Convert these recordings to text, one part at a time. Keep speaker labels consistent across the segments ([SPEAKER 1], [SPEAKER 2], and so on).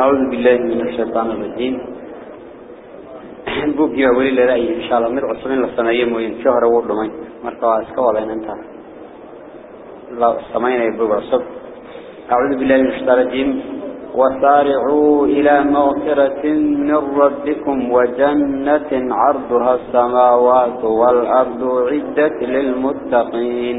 [SPEAKER 1] أعوذ بالله من الشيطان الرجيم. بوجي ولي لا إن شاء الله مر عصرين للسنة موين. شهر ورد مين مركوا اسكوا لين أنت. لا سمعنا يبغى عصب أعوذ بالله من الشيطان الرجيم. وسارعوا إلى مغفرة من ربكم وجنة عرضها السماوات والأرض عدة للمتقين.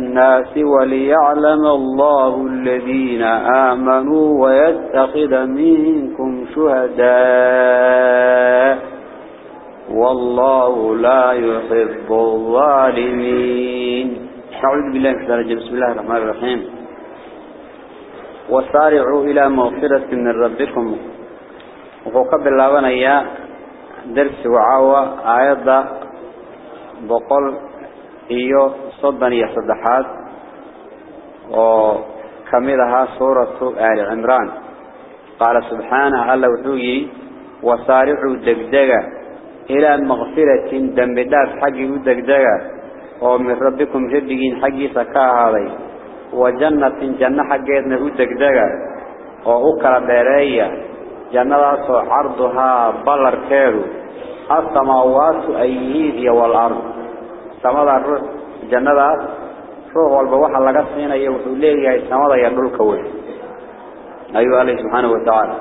[SPEAKER 1] وليعلم الله الذين آمنوا ويتخذ منكم شهداء والله لا يحب الظالمين. أعوذ بالله من الرجيم. بسم الله الرحمن الرحيم. وسارعوا إلى مغفرة من ربكم. وقبل الله يا درس وعاوة آيات بقول إيو صدن يصدحات وكملها سورة آل عمران قال سبحانه الله وحوي وسارعوا دقدقة إلى مغفرة دنبدات حقه دقدقة ومن ربكم ربكين حقي سكاها هذا وجنة جنة حقيتنا دقدقة وأكرا بيرية جنة عرضها بلر كيرو السماوات أيهي والأرض سماء الروح جنة روح والبوحة لغا سينaya wuxuu leeyahay samada iyo dhulka weyn ayuu Allah subhanahu wa ta'ala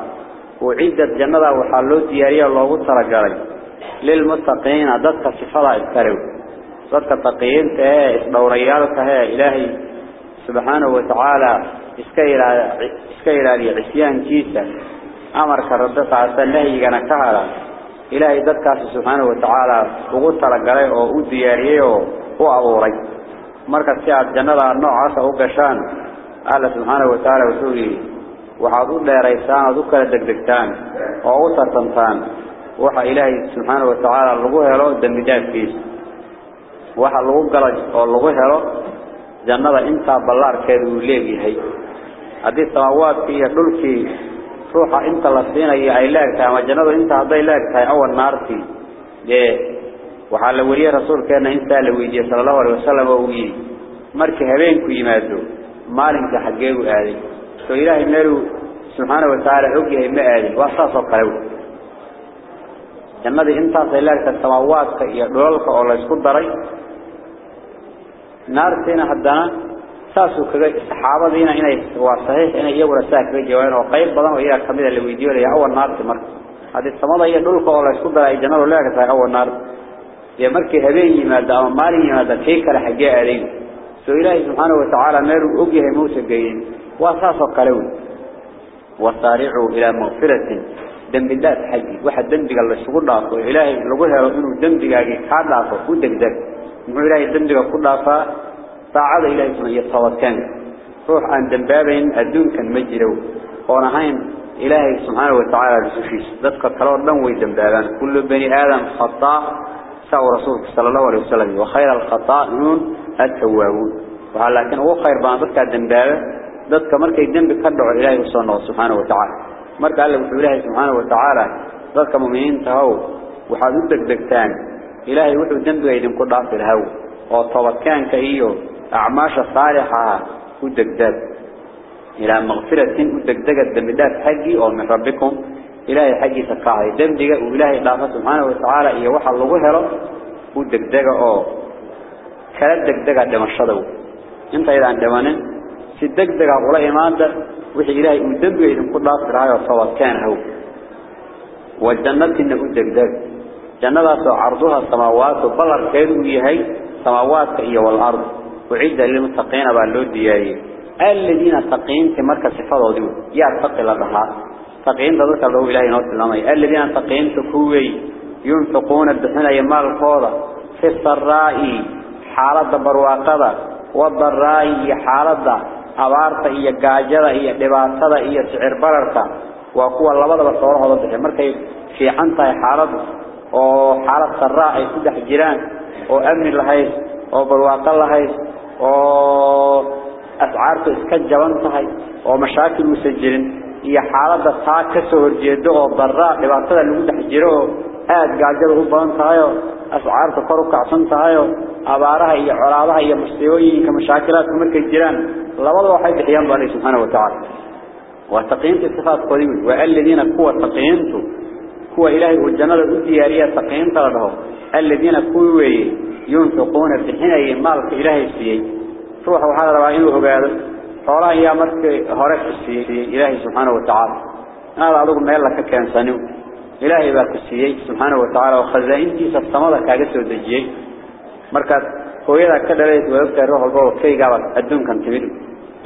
[SPEAKER 1] وعدت جنة waxa loo diyaariyo loogu talagalay lil muttaqiin dadka sifada iskarew dadka taqiinta ee isdowrayaalka ee ilaahay subhanahu wa ta'ala iska ilaaliya iska ilaaliya isyaankiisa amarka rabbi taasa nahyigana ka hara إلهي ذاتك سبحانه وتعالى وقلت لك علي وقلت ياريه وقلت لك مركز سياة جنة النوع عصا وقشان قال سبحانه وتعالى وسوله وحاضر لي ريسان ذكر الدكتان وقلت التنطان وحا إلهي سبحانه وتعالى اللغوه له الدمجات فيه وحا اللغوه قلج واللغوه له جنة إنتا بلار كذو ليه هي هذه الثواوات فيها دول فيه روحا انت الله سينا يا ايلاك تاما جنده انت ايلاك تاما اول نارتي ليه وحال ولي رسول كان انت لويدي صلى الله عليه وسلم وي مرك هبين كو يمادو مالك حقيقو اادي سو الهي مالو سبحانه وتعالى حقي هي ما اادي واسا سو قلو جنده انت ايلاك السماوات يا دولك أو لا اسكو داري نارتينا حدانا saasuu kaga saxaabadiina inay waa saxiix inay iyaguna saa kaga jawaabeen oo qayb badan oo iyaga kamid ah la weydiiyay awal naarti marka hadii samada iyo dhulka oo la isku daray jannadu leeyahay awal naarti iyo markii habeen yimaado ama maalin yimaado kay kala xagee aaday soo ilaahay subhanahu wa ta'ala meel uu og yahay muusa geeyay waa saas oo kale weey wasari'u ila maghfiratin dambidaad xaqi waxa dambiga la isugu dhaafo ilaahay lagu helo inuu dambigaagi ka dhaafo ku degdeg muxuu ilaahay dambiga ku dhaafaa subhanahu wa ta'ala ruux aan dambaabayn adduunkan ma jiro oo ahayn إلهي سبحانه وتعالى بسوشيس. ذاتك كلام دم ويدنبابان كل بني آدم خطاء. سوى رسولك صلى الله عليه وسلم. وخير الخطائون التوابون. ولكن هو خير بان ذاتك الدنبابة ذاتك مركا يدنب كدعو إلهي سبحانه وتعالى. مركا قال له إلهي سبحانه وتعالى. ذاتك مؤمنين تهو. وحدودك دكتان إلهي وحو الدنب يدن كل في الهو. وطبكان كإيو أعماش صالحة ودكداد إلى مغفرة ودكدقة دمدات حقي أو من ربكم. إلهي حقي سكاعي دمدقة وإلهي الله سبحانه وتعالى إيا وحا الله هلا ودكدقة أو. كلا دكدقة دمشدو إنت إذا عندما سدكدقة ولا إيمان وحي إلهي ودمدقة إذن كل الله في الهاية وطبكان هو. والجنة إنه ودكدقة جنة عرضها السماوات وبلر كيدو يهي سماوات إيا والأرض. وعيد للمتقين باللود دياي الذين تقين في مركز صفات دي يا تقي لها تقين ذلك الله إلهي نوت الله الذين تقين تكوي. ينفقون الدحنا يمال الفوضى في السراء حالة برواقضة والضراء حالة أبارت إيا قاجرة إيا دباتة إيا سعر بررة وقوة اللبضة بصورها ضدها مركز في عنطة حالة. وحالة سراء يسدح جيران. وأمن لهايس وبرواقل لهايس أسعارك إسكالجوانتا هاي ومشاكل مسجرين. إيا حالة ساكس ورجيدو وضراء لبعطة اللي متحجيرو هاد قادر غبانتا هايو أسعارك قروك عصنتا هايو أبارها إيا عرابها إيا مستيوين كمشاكلات كملك الجيران. لابد وحيد حيان بالي سبحانه وتعالى. وتقينت استفاد قريب وعالذين قوة تقينتو هو إلهي والجنال الذي يريد تقينتا لده الذين قوة ينفقون بحين مالك إلهي سيئي روح وحال رأيه هقاده حوالها إياه مرك هرك السيئي إلهي سبحانه وتعالى. هذا أدوكم ما يلا كان سنو إلهي باك السيئي سبحانه وتعالى. وخزائنتي سبتمضى كاقسه ودجيي مركز هو إذا كده ليس ويبتع روح البوض كي قابل الدون كان تبيد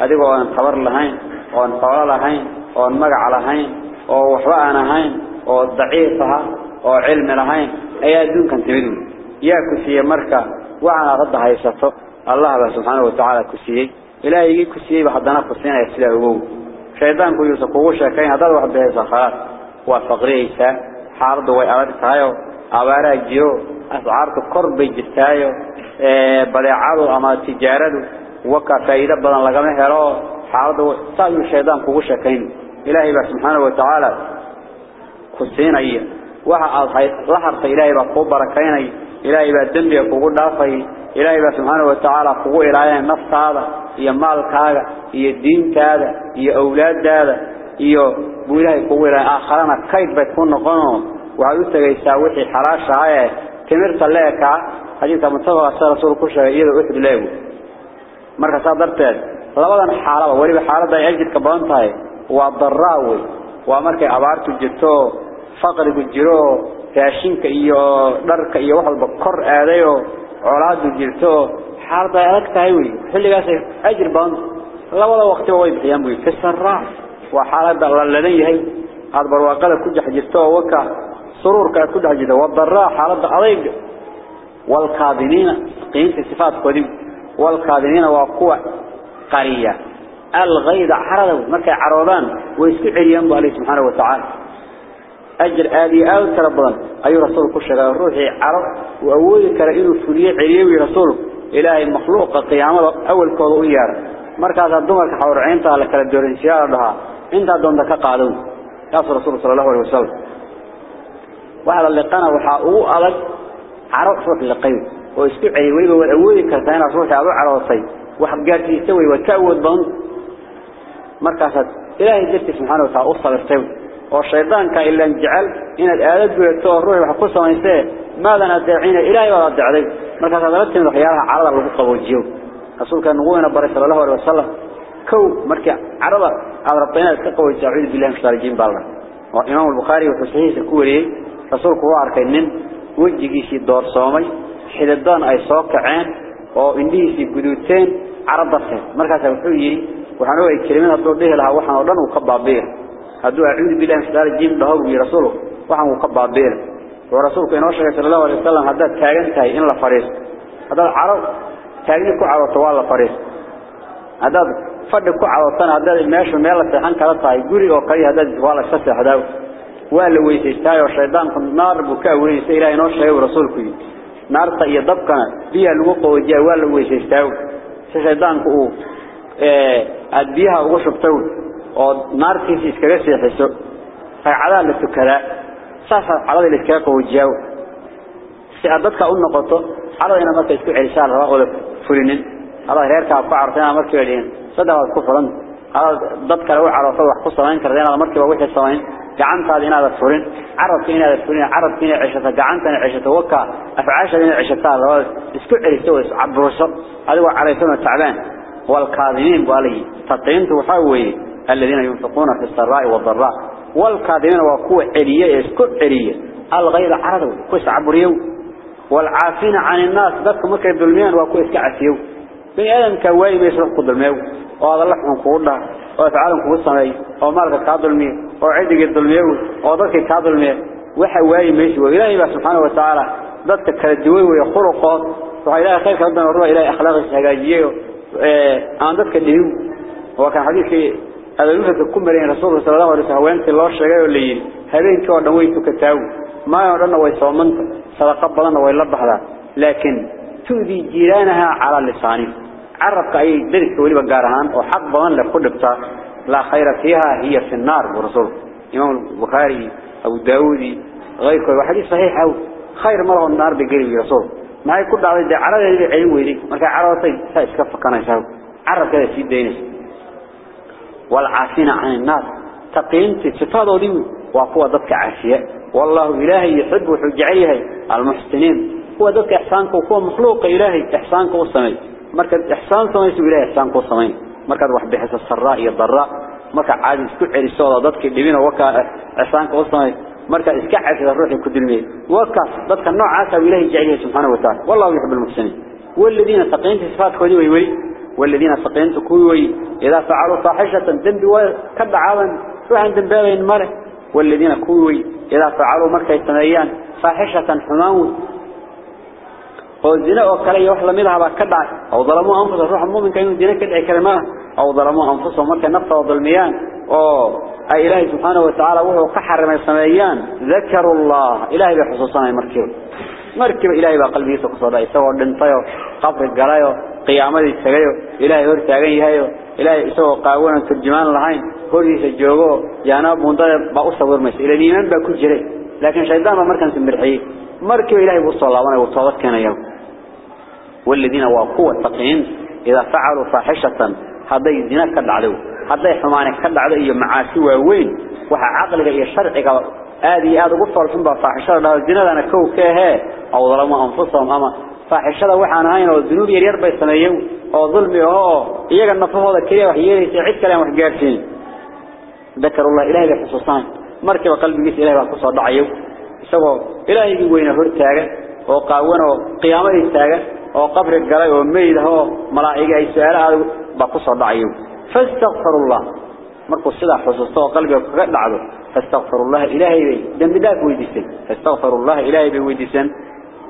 [SPEAKER 1] أدوكو أن خبر لهين وأن طوال لهين وأن مقع لهين ووحباء لهين وضعيفها وعلم لهين. أي الدون كان تبيد يا كسية مركا وعنا قد هيسته الله سبحانه وتعالى كسية. إلهي كسية بحضنا كسينا يسلا هو شيطان كو يسقوه شاكين هذا واحد بهيسا خلاص وفقريسا حارد تايو أبارا جيو أسعارك قرب جتايو بلعاده أما تجارده وكا فايدة بدن لغمه هلو حارد سايو الشيطان كو شاكين إلهي سبحانه وتعالى كسينا إيه waxa aad la hartay ilaahay baa ku barakaynay إلهي با الدنبي كوغو دافاي إلهي با سبحانه وتعالى كوغو إلهي نفس هذا إيا مال كاغا إيا الدين كاغا إيا أولاد دادا إيا بو إلهي كوغو إلهي آخرانا كايد با تكون نقنو وعادو تغي حراشة هاي. كمير صليكا حديثة منطقة أسال رسول كوشة إيادة وإحد الله مركز صدر تاد. لابدان حالة وليب حالة داي عجد كبانتاي وعبد الراوي. ومركز عبارتو جتو فقر بجرو raashinka iyo dharka iyo wax walba kor aadayo colaadu jirto xaalada adag tahay wey xilligaas ajir badan labada waqti way bixiyaan way fisarra wa xaalada la ladan yahay aad barwaaqada ku dhex waka sururka ku dhex jirto wadarra xaalada adag wal kaadinina qiinta sifaat koodi wal kaadinina waa kuwa qariya الغيظ عرضوا markay caroodaan way isku celiyaan baa Ilaahay subhanahu wa ta'ala أجر آدي آل تربضان أي رسول كشغا روحي عرب وأولي كرئينه فليه عليوي رسول. إلهي المخلوق قيامة أول إيارة مركز الدمر كحور عينتها لك الدورين سيارة لها انت دون ذكا قادون ياسر رسول صلى الله عليه وسلم. وهذا اللي قانا وحاقوه ألق عرب روح اللقيم ويسكو عليوي وأولي كرتين روحي أبو عربطي وحب قاتل يستوي وتأود بان مركز إلهي جلت سبحانه وتعالى أصل السوي والشيطان كان إلا جعل إن الآلات بيتوه الروح وحقوصة ويسيه ماذا ندعين إلهي ولا دعلي مركز هذا لم يخيارها عرض الربقة والجيو رسول كان نقوينا بري صلى الله عليه وسلم كو مركع عرض على ربنا التقوى والتعويذ بالله مشتركين بالله وإمام البخاري وحسيه الكوري رسولك هو عركين من وجهيسي الدور صومي حددان أي صوك عين وإنديسي قدوتين عرض السين مركز وحوي وحنوه الكلمين الدور به لها وحنا ودن وقبع به هدوه عيد بله سدار جيم بهو ورسوله وحنا قبض بينه ورسوله كان وشى صلى الله عليه وسلم هذا تاجن تاي إن لفريس. هذا عرب تاجن كوع طوال لفريس. هذا فد كوع طن هذا الماش ومال تاجن كلا تاي جوري وقري هذا طوال شتى هذا والوي تشتاي وشيطان كم نار بكاء وريس إلى ينوشى ورسولك نار تي ضبقا بيا الوق وجوال وي تشتاي شيطان كوع أديها آه، وشبتون oo naartiisa iskaga seexiso ragcadaha la tukadaa saasaa calada la iskaga qawajiyaa si aad dadka u noqoto calada inaad marka isku celisaan raba wada fulinin هذا غير كعب كعرتنا مركب الدين صدق وذكر فلان هذا ضد كلو عرفه وحكو سمين كردين مركب وحش سمين جعنت هذه هذا الفرن عرب فينا هذا الفرن عرب فينا عشرة جعنت عشرة وكا أفعاش هذه عشرة هذا اسكت يستوي عبرصب هذا هو عريسون تعبان والكاذبين قالي تطينت وحوي الذين ينفقون في السراء والضراء والكاذبين وقوة عليا اسكت عليا الغير عرض كويس عبريو والعافين عن الناس ذاتكم مكر الدلميان وكويس كعسيو بني آدم كواي ما يسرق قدرميه وهذا اللحم كوضع وفعالهم كوصمي ومالك كاظلمي وعدك الظلميه وضدك كاظلمي وحواي ميسي وإلهي سبحانه وتعالى ضدك كالدوي ويخرقات وإلهي خير كردنا وروا إلهي أخلاق السهاجية عن ضدك الدنيو. وكان حديث هذا الكم بين رسول الله صلى الله عليه وسلم وانت الله الشجاع اللي هذين كوا نويت كتاو ما يرنا ويصومنت صدق بدنا ويلبح هذا. لكن تؤذي جيرانها على لسانه. عرفك أي درك ولي بقارهان وحق بغان لكل لا خير فيها هي في النار ورسول. إمام البخاري أو داودي غير كل وحديث صحيح أو خير مرة النار بقريب رسول. ما يكون دي عرض يدي علم ويدي مركا عرضتي. سيسكف كان يساو عرض كذا سيد دينس والعافين عن الناس. تقين تتفاضوا دي وقوة ضدك عافية. والله إلهي يحب وحجعيه المحسنين. هو ضدك إحسانك وهو مخلوق إلهي. إحسانك والسمي مركز إحسان سميس إلهي إحسانك والسمي مركز واحد بحس السراء يضراء مركز عادي اسكع رسالة ضدك اللي وكا إحسانك والسمي مركز اسكع في الروح كدلمي وكا ضدك النوع عاسى إلهي جعيه سبحانه وتعالى. والله يحب المحسنين. والذين تقين في صفات كودي ويوي والذين تقين تكوي. إذا فعلوا فاحشة ذنب وكبع عاون روحا ذنبابين مره والذين كوي. إذا فعلوا مركز التنيان فاحشة حماون والزنا وكلا يوح لمدها بكدع أو ظلموا أنفسهم. روح المؤمن كانوا الزنا كدع كلمة. أو ظلموا أنفسهم. مركز نفسه وظلميان أو أي إلهي سبحانه وتعالى وهو قحر من السمايان. ذكروا الله. إلهي بحصوصنا مركب. مركب إلهي بقلبه سقصدا يسوى دنطيو. قبر القلايو قيامة السجايو إلهي هو التاقين هايو إلهي يسوى قاونا ترجمان لهين هوري سجوغو جانب منطلب بأصة ورمس إلى الإيمان باكو جري لكن شيطان ما مركز مرحي مركب إلهي بصى الله وأنا وطوات كان يوم والذين وقوة تقين إذا فعلوا فاحشة هذا الزنا كد عليه هذا حمانة كد عليه معاسي وين وها عقلك يا شرعك هذه هذا قصة الحنبة فاحشة لها الزنا أنا كوكها أو ظلموا أنفسهم أما فاحشة وحنا هاين والذنوب يرير بيسميو أو ظلمي أو إيجا النفهم هذا كريه وحييه سعيد كلام وحجارسين ذكر الله إلهي بحصوصان مركب قلبي جيس إلهي بحصوص ضعيو سوى إلهي وين هرتاجه وقاونه قيامه تاجه oo qabri galay oo meeyid ah malaa'iga ay su'aalaha ba ku soo dhacayo fastaghfirullah markuu sida xusuusto oo qalbiga kaga dhacdo fastaghfirullah ilaahay dambi daaf weydiisay fastaghfirullah ilaahay bay weydiisan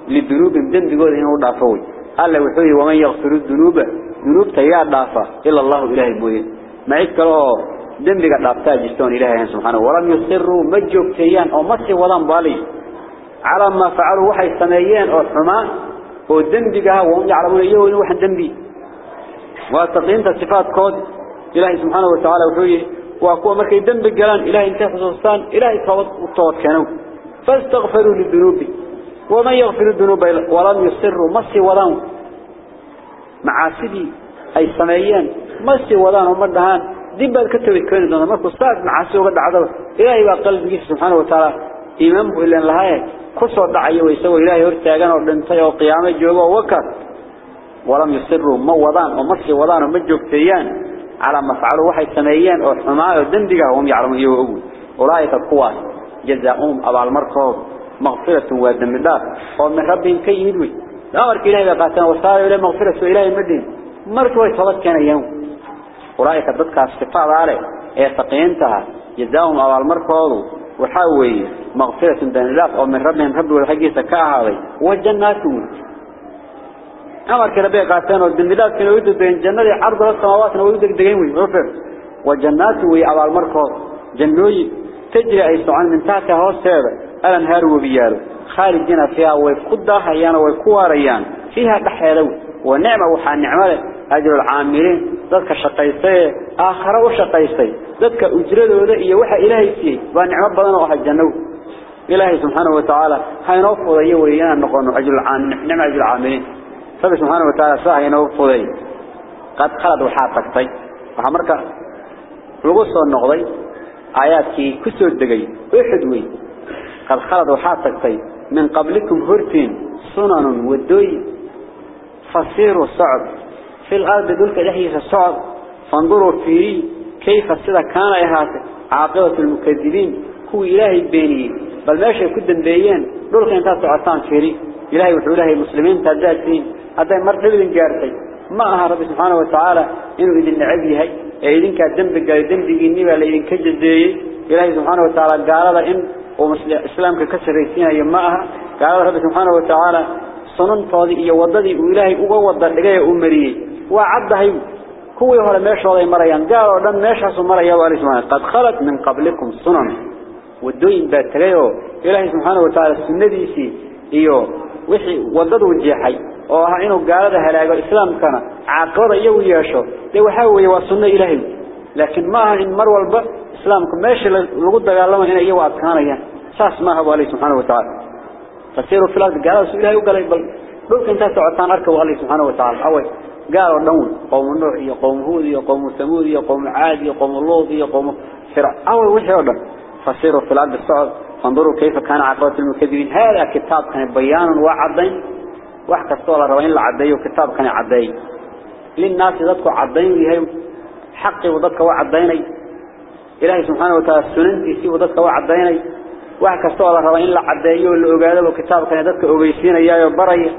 [SPEAKER 1] لذنوب الدم بقوله إنه ضعفوي الله وحده ومن يغفر الذنوب ذنوب تيار ضعفه إلا الله إله البويل ما عدك الله دم بقى ضعفتها جستون إلهي سبحانه. ولم يصروا مجوب تيان أو مسي ولم بالي على ما فعلوا وحي سميين أو حما هو دم بقى وهم يعلمون إيه ونوح الدم بي وتقييم تصفات كود. إلهي سبحانه وتعالى وحده وأقوى ما كيدن بالجلال إلهي انتهى فسوستان إلهي صوت كانوا. فاستغفروا للذنوب ومن يغفر الذنوب ولم يصروا مسي ولان معاسدي أي سميين مسي ولان ومردهان دين بعد كتب الكون دون مركو صاد معاسي وقد عضل إلهي وقلب سبحانه وتعالى. إمامه إلا لهايه كسر دعي ويسوي إلهي هرتاجان ودنتي وقيامة جوجا وكر. ولم يصروا موضان ومصي وضان ومجوكتيان على ما فعلوا وحي سميان أو ودندقة وهم يعلمون. يوغون أولئك القوات جزاؤهم أبع المركب مغفرة ودم الله. ومن ربهم كي يدوي. أمرك إلهي بقاتنا وصار إلى مغفرة إلهي المدين مركب ويصلت كان يوم. أولئك الضدك الصفات عليه. يستقينتها جزاؤهم أبع المركب وحاوي مغفرة بين الله. أو من ربهم رب والحقيقة كأهاوي والجنات أمر كلا بيه قاتين والدنبلات كانوا يودوا بين جنة. عرض السماوات ويودوا دقين ويوفر وجنات ويعبى المركض جنوي تجري أي سعان من تحتها هو السابع الانهار وبياله خارجنا فيها ويفقدها حيانا ويكواريان. فيها تحيلو ونعمة وحان نعمة. أجر العاملين. ذلك شقيستي. آخر وشقيستي. ذلك أجرده إيا وحا إلهي فيه. ونعمة بدنا وحا الجنو إلهي سبحانه وتعالى. حينوفض يويانا نقول أجر العاملين نعمة أجر العاملين. فبي سبحانه وتعالى ساها ينوفض قد خلد وحاتكتي وحمرك لغصة النقضي. آياتك كسو الدقي ويحدوي قد خلد وحاتكتي من قبلكم هرتين سنن ودوي فصيروا الصعب في الأرض دولك لحيس الصعب فانظروا فيه كيف السيدة كان إهات عاقبة المكذبين. هو إلهي البيني بل ماشي كدن بيين. دولك انتهى سعطان فيري إلهي وحو إلهي المسلمين تداتين هذا إذن جارتي. ما أها رب سبحانه وتعالى إنه إذن نعبي هاي. إذن كدن بقى دن بقيني ولا إذن كجدي إلهي سبحانه وتعالى قال إن ومسلم ككسر ريسينا يماءها قال الله سبحانه وتعالى صنن طاضي إيا وضدي وإلهي أغا وضد لقايا أمريه وعبده كوي هو لماشا وضعي مريان. قال الله لماشا سمريا وعلي سبحانه. قد خلت من قبلكم صنن ودوين بات لقايا إلهي سبحانه وتعالى السنة ديسي إيا وحي وضده الجيحي oo inuu gaalada halaago islaamkana aqoon iyo wiyasho de waxa weeye waa sunna ilaahay laakin ma in mar walba islaamku meesha lagu dagaalamo inay iyagu adkaanayaan saas ma aha waa subhanahu wa ta'ala فسيروا في الأرض قالوا سئله يقول بل دولك انت سعطان أركوا الله سبحانه وتعالى أول قالوا دون قوم نوح يا قوم هود يا قوم ثمود يا قوم عاد يا قوم لوط يا قوم أول هذا فسيروا في الأرض الصعد فانظروا كيف كان عقبة المكذبين هذا كتاب كان بيان وعدين وحكى الصورة روين العدي وكتاب كان عدي للناس ذاتك عدين وهي حقي وذاتك وعديني إلهي سبحانه وتعالى سننتي سيئو دادك وعدايني وحكا سؤال الله إلا عدايه اللي أقاده كتابك ندادك أبيسين إياه وبرايه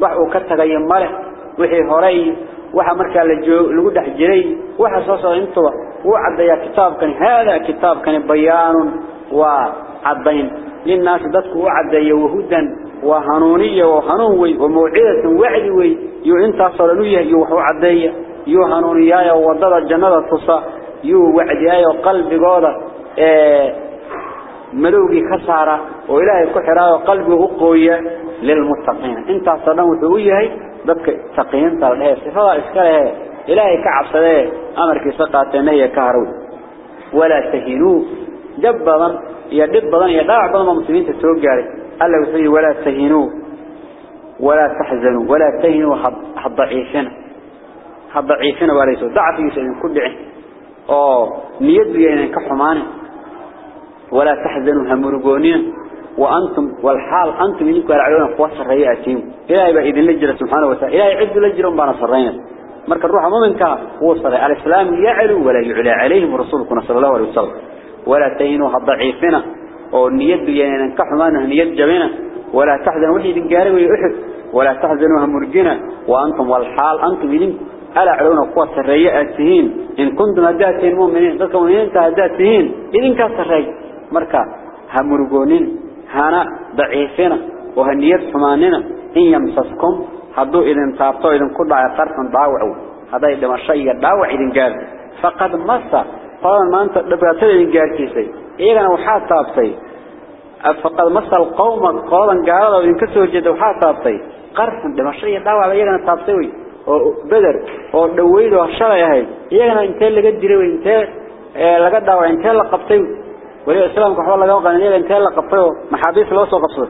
[SPEAKER 1] وحكا كتك يماله وحي هوري وحا مركا لقودة حجري وحا سوصا أنتوا وعدايا كتابك هذا كتابك بيان وعدين. للناس دادك وعدايه وهدا وهنونية وهنوي وموعدة وعدوي. يو انتا صلنوية يوحو عدايه يو هنونية وضادة جنادة تصا. Iyo wa'diyayo qalbigooda ee ملوغي خسارة وإلهي كحرا وقلبه قوية للمتقين. إنت صدام وحوية ذاتك تقين ترى صفاء اسكاله إلهي كعب صداه أمرك سقاتنية كهرو. ولا تهينوا جبضا يدبضا يداع بضا مسلمين تتوقع ألا وسيء ولا تهينوا ولا تحزنوا ولا تهينوا حضعيفنا. حضعيفنا وليسوا ضعف يسألين كل عين. أوه نيدوا يعني كحمانه ولا تحزنوا همرقونين وأنتم والحال أنتم إنكم يرعلون قوة سرياتهم إلهي بإذن لجرة سبحانه وتعالى. إلهي لجرهم بانا سرين مرك الروح مؤمنك هو صري الإسلام يعلو ولا يعلى عليهم رسولكم صلى الله عليه وسلم. ولا تهينوا الضعيفين والنيد يعني كحمانه نيد جبنا ولا تحزنوا دنقاري ويأحد ولا تحزنوا همرقنا وأنتم والحال أنتم إنكم ألا أعلون قوات الرياء التهين إن كنتم هداتين مؤمنين قلتكم هين تهداتين إذن كاس الرياء مركا همرقونين هانا ضعيفين وهنيات حمانين. إن يمسسكم هدو إذن تابطو إذن كل عطارت من ضاوعو هذا إذن ما شيئا ضاوع إذن قال. فقد مصى قال ما أنت لبقاتل إذن قال كيسي. إذن وحاد تابطي فقد مصى القوم. قالوا إذن قال إذن كسو جد وحاد تابطي قرفن دمشي يضاوع إذن dhaawac iyagana taabtay way oo bedar oo dhaweyd oo shalay ahayd. Iyagana intee laga diray intee laga dhaaway intee la qabtay? ولي الإسلام كحول الله قال إنه انتهى لقبته محابيس لو سو قبصه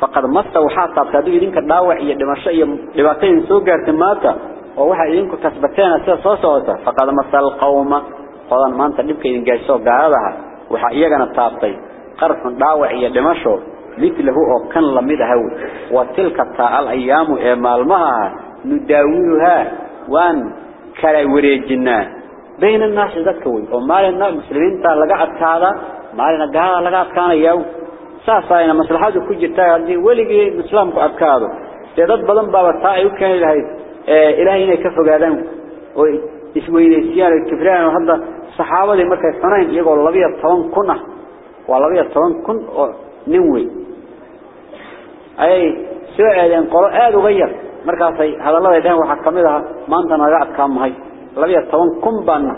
[SPEAKER 1] فقد مست وحاط تابتادو يدينك الداوع إيا دمشق لباقين سو قارتماتا ووحا يدينك كسبتين أسيا سو سوتا فقد مست القوم قوضان ما انت لبك يدين قايسو قاعدها وحا إياقنا تابتي قرف داوع إيا دمشق مثله أو كان لمده وتلك الطاعة الأيام إعمالها نداويها وان كلا وريجنا بين الناس ذاك وين وما لنا مسلمين تا لقعد هذا ما لنا قال لقعد كان يوم ساسا هنا مثل حاجة كجت هذه ولقي مسلم أبكاره تعداد بلن بابا طاعي وكان لهي إلهينا كفوا قادم اسمه إلي سيان الكفران وحدا صحابة مركز فنان يقول الله كنا والله بيطلان كن نوي waa 12 kun oo nin weyn ay سواء أن قراء آد وغير. مركز هذا الله يدهن وحكمها ما أنت نجعت كامهي لم يتطون كم بنا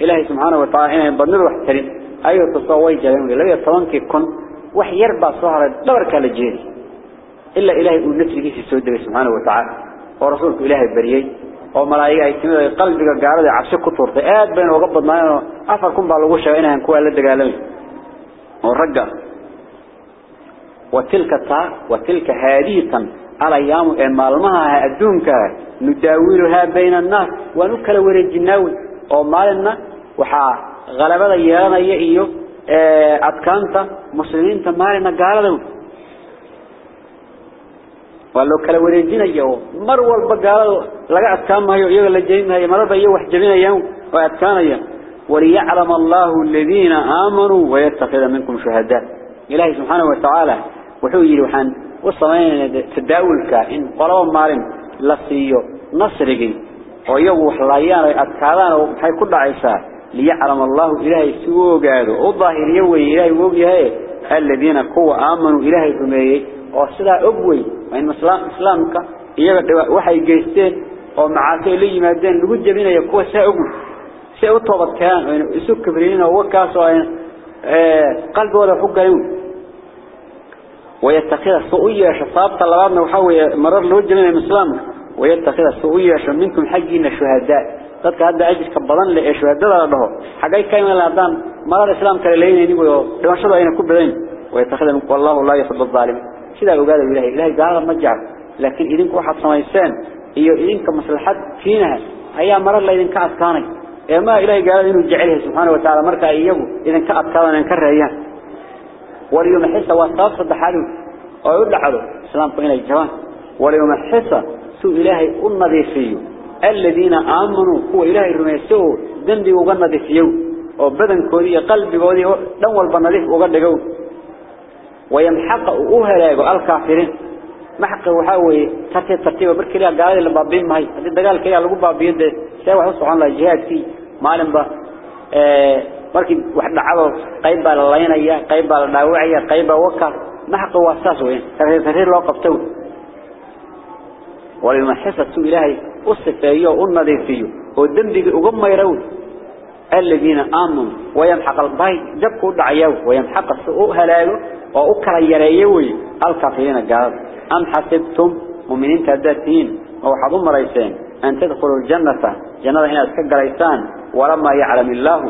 [SPEAKER 1] إلهي سبحانه وتعالى إنه بدنر وحترين. أيوة تصوي جلهم لم يتطون كي كن وحيربع صهر دور كالجيري إلا إلهي ونفسه في السودة سبحانه وتعالى. ورسولك إلهي بريي. oo malaa'ig ay timid qalbiga gaalada cabsi ku turtay aad baan uga badnaayeen afar kun baa lagu sheegay وتلك تا وتلك على أيام مالمها أدونك نداولها بين الناس ونكل ورجناوي أو مالنا وحا غلبة يانا يئيو أتكانت مسلمين تمالنا قالوا ولو كلا ورجينا يو مر والبقال لقى أتكان ما يو jeynaya marada iyo wax jabinayaan waa adkaanaya وليعلم الله الذين آمنوا ويتخذ منكم شهداء. إلهي سبحانه وتعالى وحوي وحان وصمين تداولك إن قلوا مالين لسيو نصرقي ويو وحلايان أتكالان وحي كل عيسى ليعلم الله إلهي سوء قادوا الظاهر يوي إلهي وقيه الذين قوة آمنوا إلهي فميه وصدا أبوي وإن إسلامك iyaga waxay geysteen oo macaasay la yimaadeen lagu jabinayo kuwa saa ugu si u toobadkeen oo isu kibreen oo wakaas oo ee qalbigooda ku galin ويتخذ سوءية شصابة لبعضنا وحاول مرر له جميع الإسلام. ويتخذ سوءية منكم حقين الشهداء ذلك هذا عجز كبضان لشهداء له. حقائي كايما لأدان مرر الإسلام كالليين يقولوا لما شروا أين كبضين ويتخذ منكم والله لا يحب الظالم. سيدا لو قال إلهي إلهي قال مجعل. لكن إذنك واحد سميسان إيو إذنك مصلحات فينها. أيها مرة الله إذنك أتكاني إما إلهي قال إنه جعله سبحانه وتعالى مركا إياه إذنك أتكاني أنكره إياه. واليوم حسا وصاف صد حاله. ويقول لحظه السلام قلنا الجوان واليوم حسا سوء إلهي النظيفي الذين آمنوا هو إلهي الرميسوه ذنبي وقال نظيفيه وبدن كوري قلبي كوري دول وقال لقوه ويمحق أهلاك الكافرين. محق وحاوي ترتيب ترتيب. بركي لها اللي بابين ماي هذا الدجال كي على جوبا بيد سوى حصل عن الجهاد في معلم با. Markii wax dhacdo qayb baa la leenaya qayb baa la dhaawacaya qayb baa waka maxaq wasaas weyn tareer loo qabto wali ma xisatu ilaahay usfeeyo oo nadiifiyo oo dambiga uga mayrow albay dabku dhacayo wayamhaq suu halaago oo u kala yareeyo way alkaafirina gaad am hasibtum mu'minin waxaad u marayseen an tadkhulul jannata jannada inaad ka galaysaan ولما يعلم الله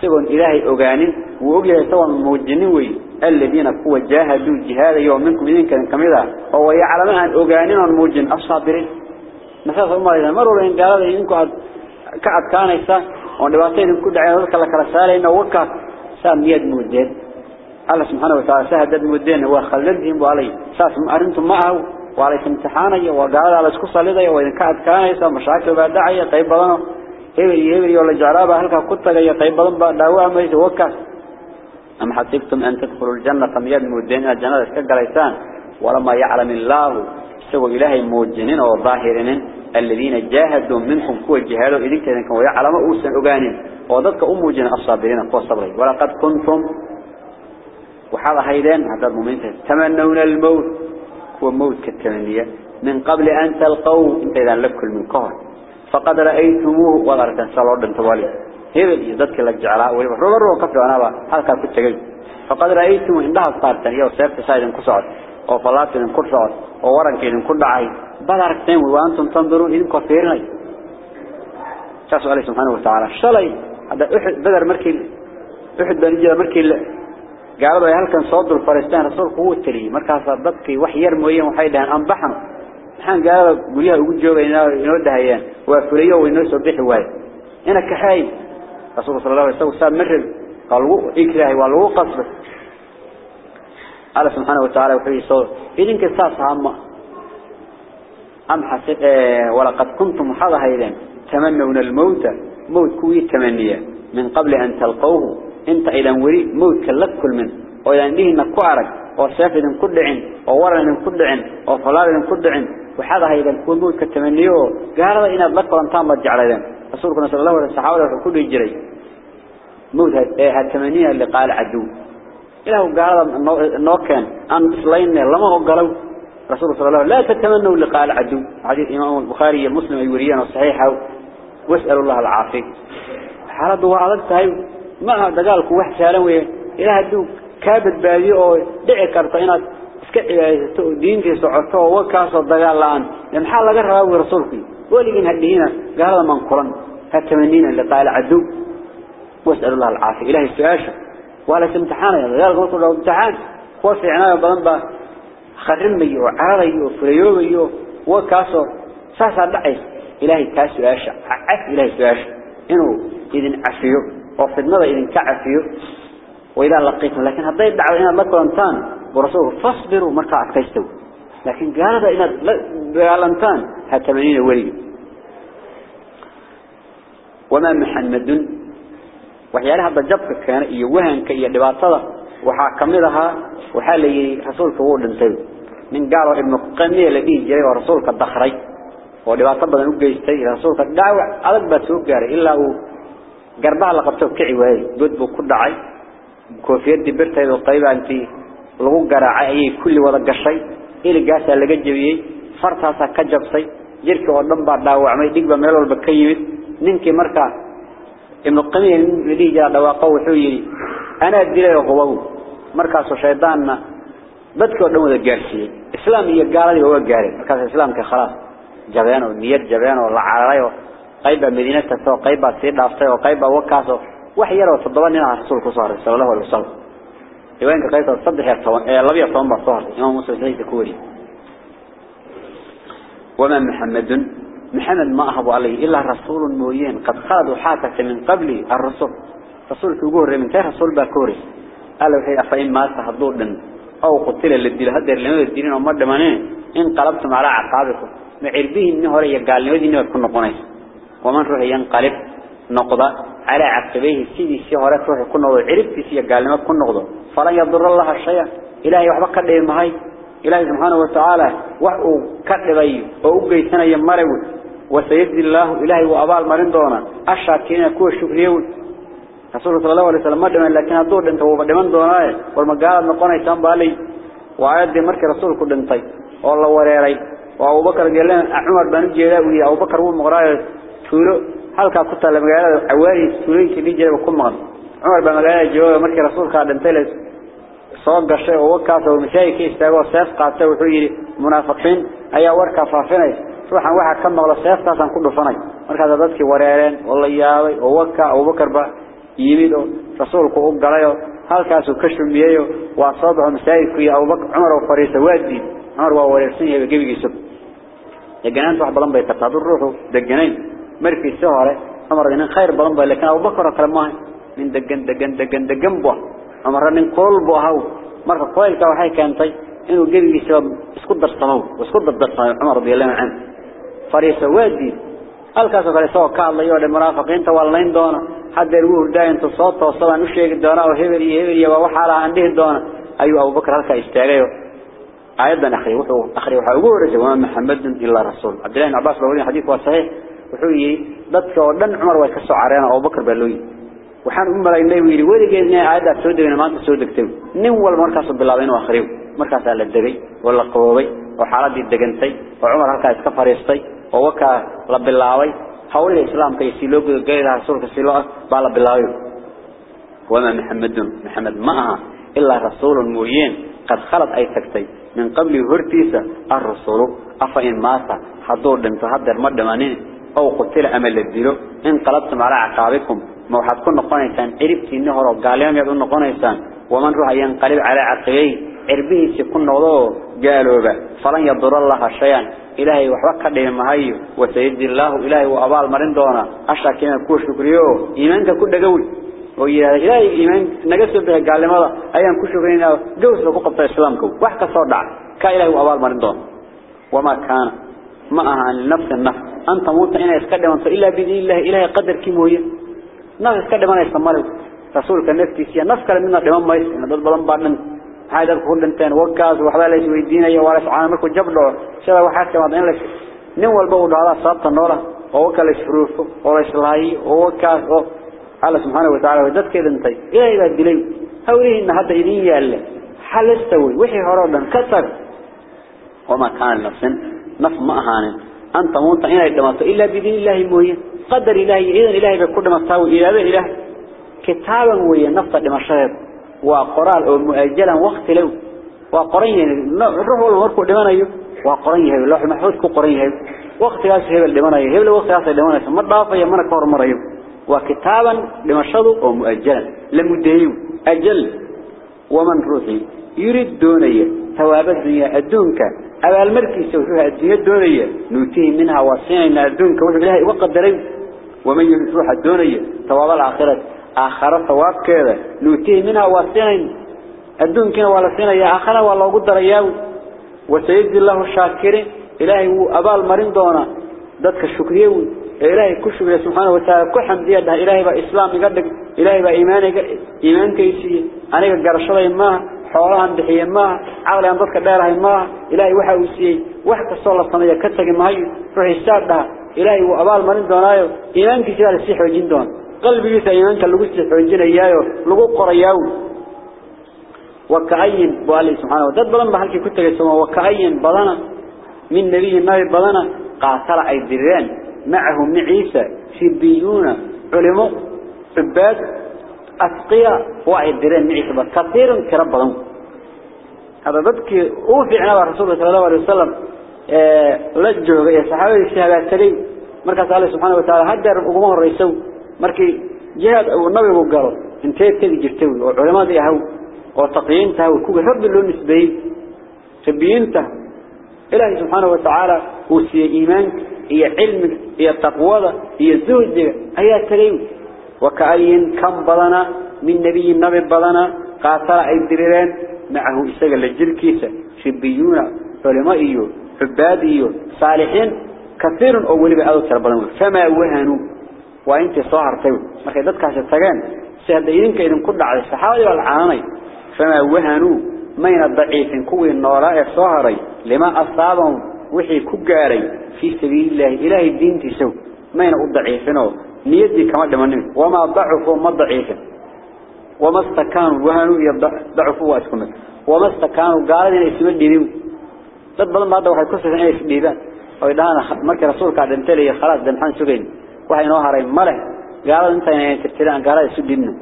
[SPEAKER 1] سوى إلهي أغانين وأغيه سوى الموجنين وي الذين كوا جاهدوا جهادا يوم منكم إذن كان كمذا هو يعلم أن أغانين والموجن الصابرين نساس الله إذا مروا لإن قال هذا إنكم كعب كان إسا ونباتين كل عين ذلك لك رسالة إنه وكا سام يد مودين. الله سبحانه وتعالى سهد مودين وخلدهم وعليه ساس أرنتم معه وعليه امتحاني وقال على سكوصة لذي وإذن كعب كان إسا مشاكل بعد دعية طيب بضانه هبي هبي ولا جرابة هلك كنت جاي طيب بلبا دعوة ما يجوك أم حسبتم أن تدخلوا الجنة طميان مودين الجنة شكل جريسان ولما يعلم الله سوى إلهي موجنين أو الذين جاهدوا منكم كوى الجهاد إذن كذلك ويعلم أوسا أغانين. وضدك أم موجنة الصابرين قوى الصبرين ولقد كنتم وحال هيدان هذا المؤمنين تمنون الموت. هو موت كالتمنية. من قبل أن تلقوا إذن لكل من قهر فقد رأيتموه وغرت سلود انتوالي هذا يدك لك جعلاء ولي روغ روغ كفر با هذا كنت تجي فقد رأيتموه عندها صارتن يو سيفت سايدن كسعد أو فلاتن كسعد أو ورنكين كل عاي بل أركتين وأنتم تنظرون إذن كفيرين شاسو عليه سبحانه وتعالى. شلي. هذا أحد بدر مركي أحد بنجي مركي قالوا يا هل كان صدر الفرستان رسول قوة تري مركز صدقك وحير مويه وحيدان أنبحنا waxaan gaala guryaha ugu joogaynaa inoo dahayaan waa furiyo oo inoo soo bixi waay ina kaxay rasuulka sallallahu alayhi wasallam marrib qalbu ikraahi waa lagu qasbay Allah subhanahu wa ta'ala wuxuu soo idinka saas hama am hasib wala qad kuntum hadahaydan tamannawna al-maut maut kuwi tamaniya min qabl an talqawhu inta idan wari maut kalakul min oo idan dhihna ku arag oo saafidin ku dhicin oo waran ku dhicin oo falaadin ku dhicin وحدا هيدا كل مول كتمنيو قال هذا إن أطلق وانتام رجع عليهم رسولكم صلى الله عليه وسلم صحابة كل يجري. موت هالتمنية اللي قال عدو. إله قال إنه كان أن إسلين لما هو قالوا. رسول صلى الله عليه وسلم لا تتمنوا لقاء العدو حديث إمام البخاري المسلم يوريان وصحيحه واسألوا الله العافية. حالة وعدت هاي. ما دقالك واحد سالوية إلى هدو. كابد بادي دعي كرطينات diintii socoto oo wakaasoo dagaal la'aan maxaa laga rabaa uu rasuulku waligiin hadhiina gaalada man quran hatamaniina liqaal adu wasal allah alaafi ilahi su'aasha wala imtixaan ya dagaalku wuxuu dhaw imtixaan kuwa fiicnaa badan ba kharrimayo caarayo fulayobayo wakaasoo saasa dhacay ilahi taa su'aasha af ilahi su'aasha inuu idin cafiyo oo fidnada idin ka cafiyo وإذا لقيتم لكن هذا يدعوا إن الله كلامتان ورسوله فاصبروا مركع أكتشتوا لكن قال هذا إن بلانتان هتمنين ولي وما محمد وحيالها هذا جبك كان يوهن كي يدباطله وحاكم لها وحالي رسولك هو الانتبه من قالوا ابن قمية الذي جري ورسولك الدخري. ودباطه بدن وجيستي رسولك الدعوة ألق بس وقاري إلا هو قربها لقبته كعي وهي. قد بو كدعي koofiyadii birteedu qayba intii lagu garaacay ayay kulli wada gashay iligaas laga jabiyay fartaasa ka jabsay jirka oo dhan baa dhaawacmay digba meel walba ka yimid ninkii marka ibnu qamiin lidii jaa dhawaaqo wuxuu yiri ana dilay qobow markaas shaydaanna dadka oo dhan wada gaarsiiyay islaam iyo gaaladii waa gaareen markaas islaamka khalaas jabeen oo niyad jabeen oo la cararay oo qayba madiina tagtay qayba sii dhaaftay oo qayba wakaaso wax yar oo toddoba nin ah rasuulku soo haray sallallahu alayhi wasallam laba iyo toban baa soo haray imaam muslim sayid ku wari وما محمد؟ محمد ما أهب عليه إلا رسول موين قد خالد حاتك من قبل الرسول. رسول كيقول من كان رسول باكوري قال له أفإن ما تهضور لن أو قتل للدين. هدر لنا الدين ومرد منين إن قلبتم على عقابكم معربيه إنه رأي قال لي ودينه يكون قنيس ومن روح ينقلب نقضى على عقبيه سيدي سيهورات روح يكون نقضى عربتي سيا قال لما يكون نقضى فلن يضر الله الشيء إلهي وحبك لهم هاي إلهي سبحانه وتعالى وحو كذبي وأوجي سنة يمروا وسيجزي الله إلهي وأبال مرين دونا. الشاكين كو الشكريون رسول صلى الله عليه وسلم مدمن لكن الدور انت هو مدمن دونا. والمقالة نقونا يسان بالي. وعيد مركي رسول كل انتي. والله وريري. وأبو بكر قال لنا عمر بن جيلا ويا أبو بكر هو مغراي تولو halka ku taala magaalada awaari tuulooyinka dhijay ku maqan Umar عمر بن مغاني جوه مركي رسولك عدن تلس. صوق الشيء ووكاته ومشايك يستيقوا السيف قادته وحجيري منافقين. هيا وركا فافيني روحا واحد كم على السيف تاسم كله فاني مركا زادتكي وريرين. والله ياوي ووكا وبكربا يميدو رسولك وقلايو هل كاسو كشف مييو وأصابه مسايك ويا وبك عمر وفريسة وادين عمر ووريرسيني بجيبي جيسب يجنان توح بلنبا يتطادر روحو دجنين مركي السوء عمر ينان خير بلنبا. لكن أبو بكر أكرم ماهي نين دقن دقن دقن دقن بوا أمرا نين قول بوا هاو مرفا قويل كاو حي كانتاي إنو قلي سبب اسكدر صموه واسكدر صموه عمر رضي الله عنه فريسة وادي الكاسة فريسة وكال الله يوالي مرافق انت واللين دونا حد الوهر داين تصوت وصلا نشيك دونا وهبري هبري وحالا عنده دونا أيو أبو بكر هلك استعليه أيضا أخري وحو أخري وحو أقول رجل وما محمد إلا رسول عبد الله عباس لولين حديث وصحيح وحوي ضدك ودن عمر ويكسو عرينا أبو بكر بلوين loo waxaan u malaynay wiiri weligeed inay aayada soo degeen maanta soo degtay nin walba markaas uu bilaabay inuu akhriyo markaas la degay oo la qoobay oo xaaladii degantay oo Umar halkaas ka fariistay oo waka la bilaabay hawlaha islaamka iyo silo gudagayda rasuulka silo baa la bilaabay wama muhammadun muhammad maaha illa rasuulun muyin qad khalat ay tagtay min qabli hortiisa ar-rasuulu afa in maata haduu dhinto hadeer ma dhamanin أو قتل أمل الدلو إن قلبتم على عقابكم ما وحد كن قنيسان عربتي النهر وقاليهم يدون قنيسان ومن روح ينقلب على عقبيه عربه سيكون نوضوه قالوا به فلن يضر الله شيئا. إلهي وحبك لهم هاي وسيجزي الله إلهي وأبال مرين دونا. أشرا كنا كو شكريو إيمانك كل قوي ويا إلهي إيمان نقص به قال لماذا؟ أيام كو شكرين جوز لكو قبطة إسلامكم وحكا صدع كإلهي وأبال مرين دونا. وما كان معها لنفس النفس. أن تموت إنا يسكدم إلا بإذن الله إلهي قدر كيموية. نفس يسكدم أنا يستمر رسولك النفس يا نفس كلام منا دمان ما يسكن هذا البلان بعد من هذا كل انتين وقاز وحبا ليس ويدين يا وارس عام مركو جبله شذا وحاكي ما دين لك. نوال بول على صابت النورة ووكا ليسفروف وليس لاي ووكاز على سبحانه وتعالى ودد كذا انتي. إلهي لا دلي هوريه إن هذا إذن يالله حل استوي وحي هرادا كتر وما كان نفس نفس ما أهان أن تموت إنا يدمت إلا بذين الله موية قدر إلهي إذن إلهي بكل مستوى إلى هذا إله. كتابا ويا نفط دمشق وقرآن أو مؤجلا وقت له. وقرين الروح والمرك دمانيه وقرين هذا لوح محفوظ كقرين وقت هذا هذا دمانيه هذا وقت هذا دمانيه ما ضاف يا من كور مريه وكتابا دمشق أو مؤجلا. لمدهيو أجل. ومن روحي. يريد دونية ثواب الدنيا الدنك أبا المركي سوفها الدنيا الدونية نوتيه منها وصينا الله وقدرين. ومن يريد روح الدونية ثواب الآخرة. آخرة ثواب كذا. نوتيه منها وصينا الدنك ولا سينا يا آخرة ولا قدر إياه وسيجزي الله الشاكرين. إلهي هو أبا المرين دونا. ذاتك الشكرية إلهي كل شكرية سبحانه وتعالى. كل حمد يده إلهي بإسلام يقدق إلهي بإيمانك إيمان كيسي. أنا قرشة ما. xoolahan bixiye ma caqli aan dadka dheerahay ma ilaahay waxa uu siiyay wax kasta la sameeyo ka tagi maayo ruuxi saadha ilaahay uu abaal marin doonaayo iimaankiisa la sii xoojin doon qalbigiisa iimaanka lagu sii xoojinayaayo lagu qorayaaw وكأين بالله سبحانه وتعالى. بدن بحالك كنت جسمه وكأين بدنا من نبي النبي بدنا قاتل أي دران معهم عيسى شبيون علماء عباد أتقياء واحد درين معي كثير كرب بدن هذا ضدك وفعنا الرسول صلى الله عليه وسلم. لجوا يا صحابي الشهادات تلي مركز الله سبحانه وتعالى هدر وقوم الرئيسو مركي جهاد أو النبي وقالوا انتهي تدي جرتوي وعلماء دي هو وتقيينتها وكوك رب اللون نسبي. تبينتها إلهي سبحانه وتعالى وسي إيمانك هي علمك هي التقوى هي الزهد. هي التليم وكأين كم بلنا؟ من نبي النبي بلنا. قاتل أي دريران معه إساق لجل كيسة. شبيون علمائيو عباديو صالحين كثير أولي بأدو تربلون فما وهنوا؟ وإنت صاهر تيو ما كيدت كاسة تغان سيهدئينك إذن كل على الصحابة والعاني فما وهنوا؟ مين الضعيف كوي النوراء الصهري لما أصابهم وحي كجاري في سبيل الله إله الدين تسو مين الضعيفين نيدي كما دمنين. وما ضعفوا ما ضعيفين وما استكانوا. وهنوا يضعفوا واسكنوا. وما استكانوا قالوا إن اسم الدين dad badan baa waxay ku soo inay isdhiibaan. Oo idhaana markii rasuulka dhintay khalaas damxan sugayn waxa inoo haray male gaalada inta ay tirtiraan gaalada isu dhibna.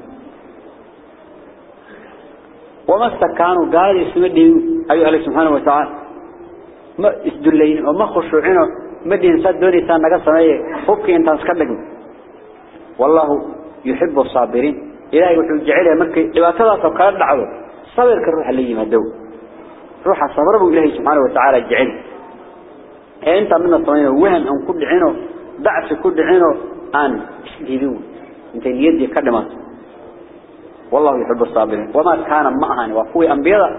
[SPEAKER 1] وما استكانوا قال اسم الدين أي الله سبحانه وتعالى ما اسدلين وما خشوعين ما دين صدوني سان نقص مايه فبكي انت اسكدك والله يحب الصابرين إلهي وحب جعلها مركي إذا تضع كان دعوه صبر كالروح اللي يمدو روح صبره إلهي سبحانه وتعالى جعل. أنت من الطمئنة وهن أن كل عينه ضعف كل عينه أن اسدلون أنت اليد كدمت والله يحب الصابرين. وما كان معهن. وفوي أنبياء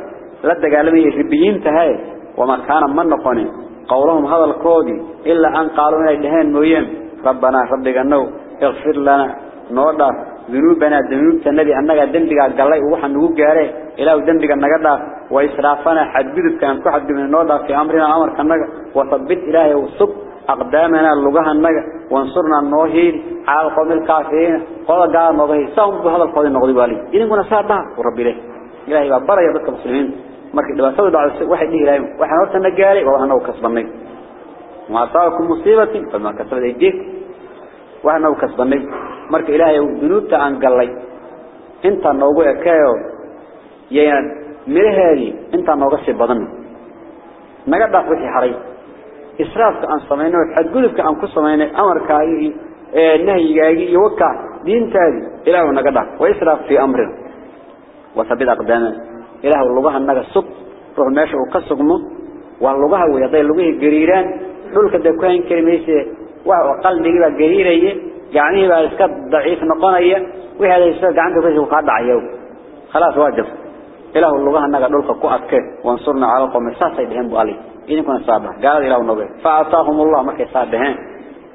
[SPEAKER 1] لدى قالمي الربيين تهاي. وما كان من نقني قولهم هذا الكودي إلا أن قالوا الدهان مويم ربنا ربك أنه اغفر لنا. نوضع ذنوبنا ذنوب النبي أنك دنبك قال وحن نقول جاره إله دنبك أنك دا وإسرافنا حدد كان كحد من نوضع في أمرنا أمر كأنك وثبت إلهي وصب أقدامنا اللغة النجا وانصرنا النوهين على القوم الكافرين. قال قال نضيه سهم بهذا القول النقضي بالي. إذن كنا سابها وربي له إلهي ببرا يبقى المسلمين مركز لما سوى بعض واحد ليه إلهي. وإحنا نورت النجاري وإحنا وكسبني وما أصابكم مصيبة فما كسبت يديك وإحنا وكسبني مركز إلهي وذنوب عن قال لي انت نوغو يكايو يعني مرهالي انت نوغو سيبضن نقد وحي حريم إسرافك عن صمينه حدقلبك عن كل صمينه أمرك نهي يوقع دين تالي إله نقدع وإسراف في أمرنا وثبت أقدامنا إله اللغة النقى الصب روح ماشي وقصقمه واللغة ويضي اللغة قريران دولك دكوين كلميسي وقال دقيبا قريرية يعني بقى اسكاد ضعيف نقانية وهذا يساد عنده فيه وقاد عيو خلاص واجب. إله اللغة النقى دولك قوأتك وانصرنا على القوم الساسة يدهن بغالي إذن كنا صابه قال إله النبي فأعطاهم الله مكي صابهين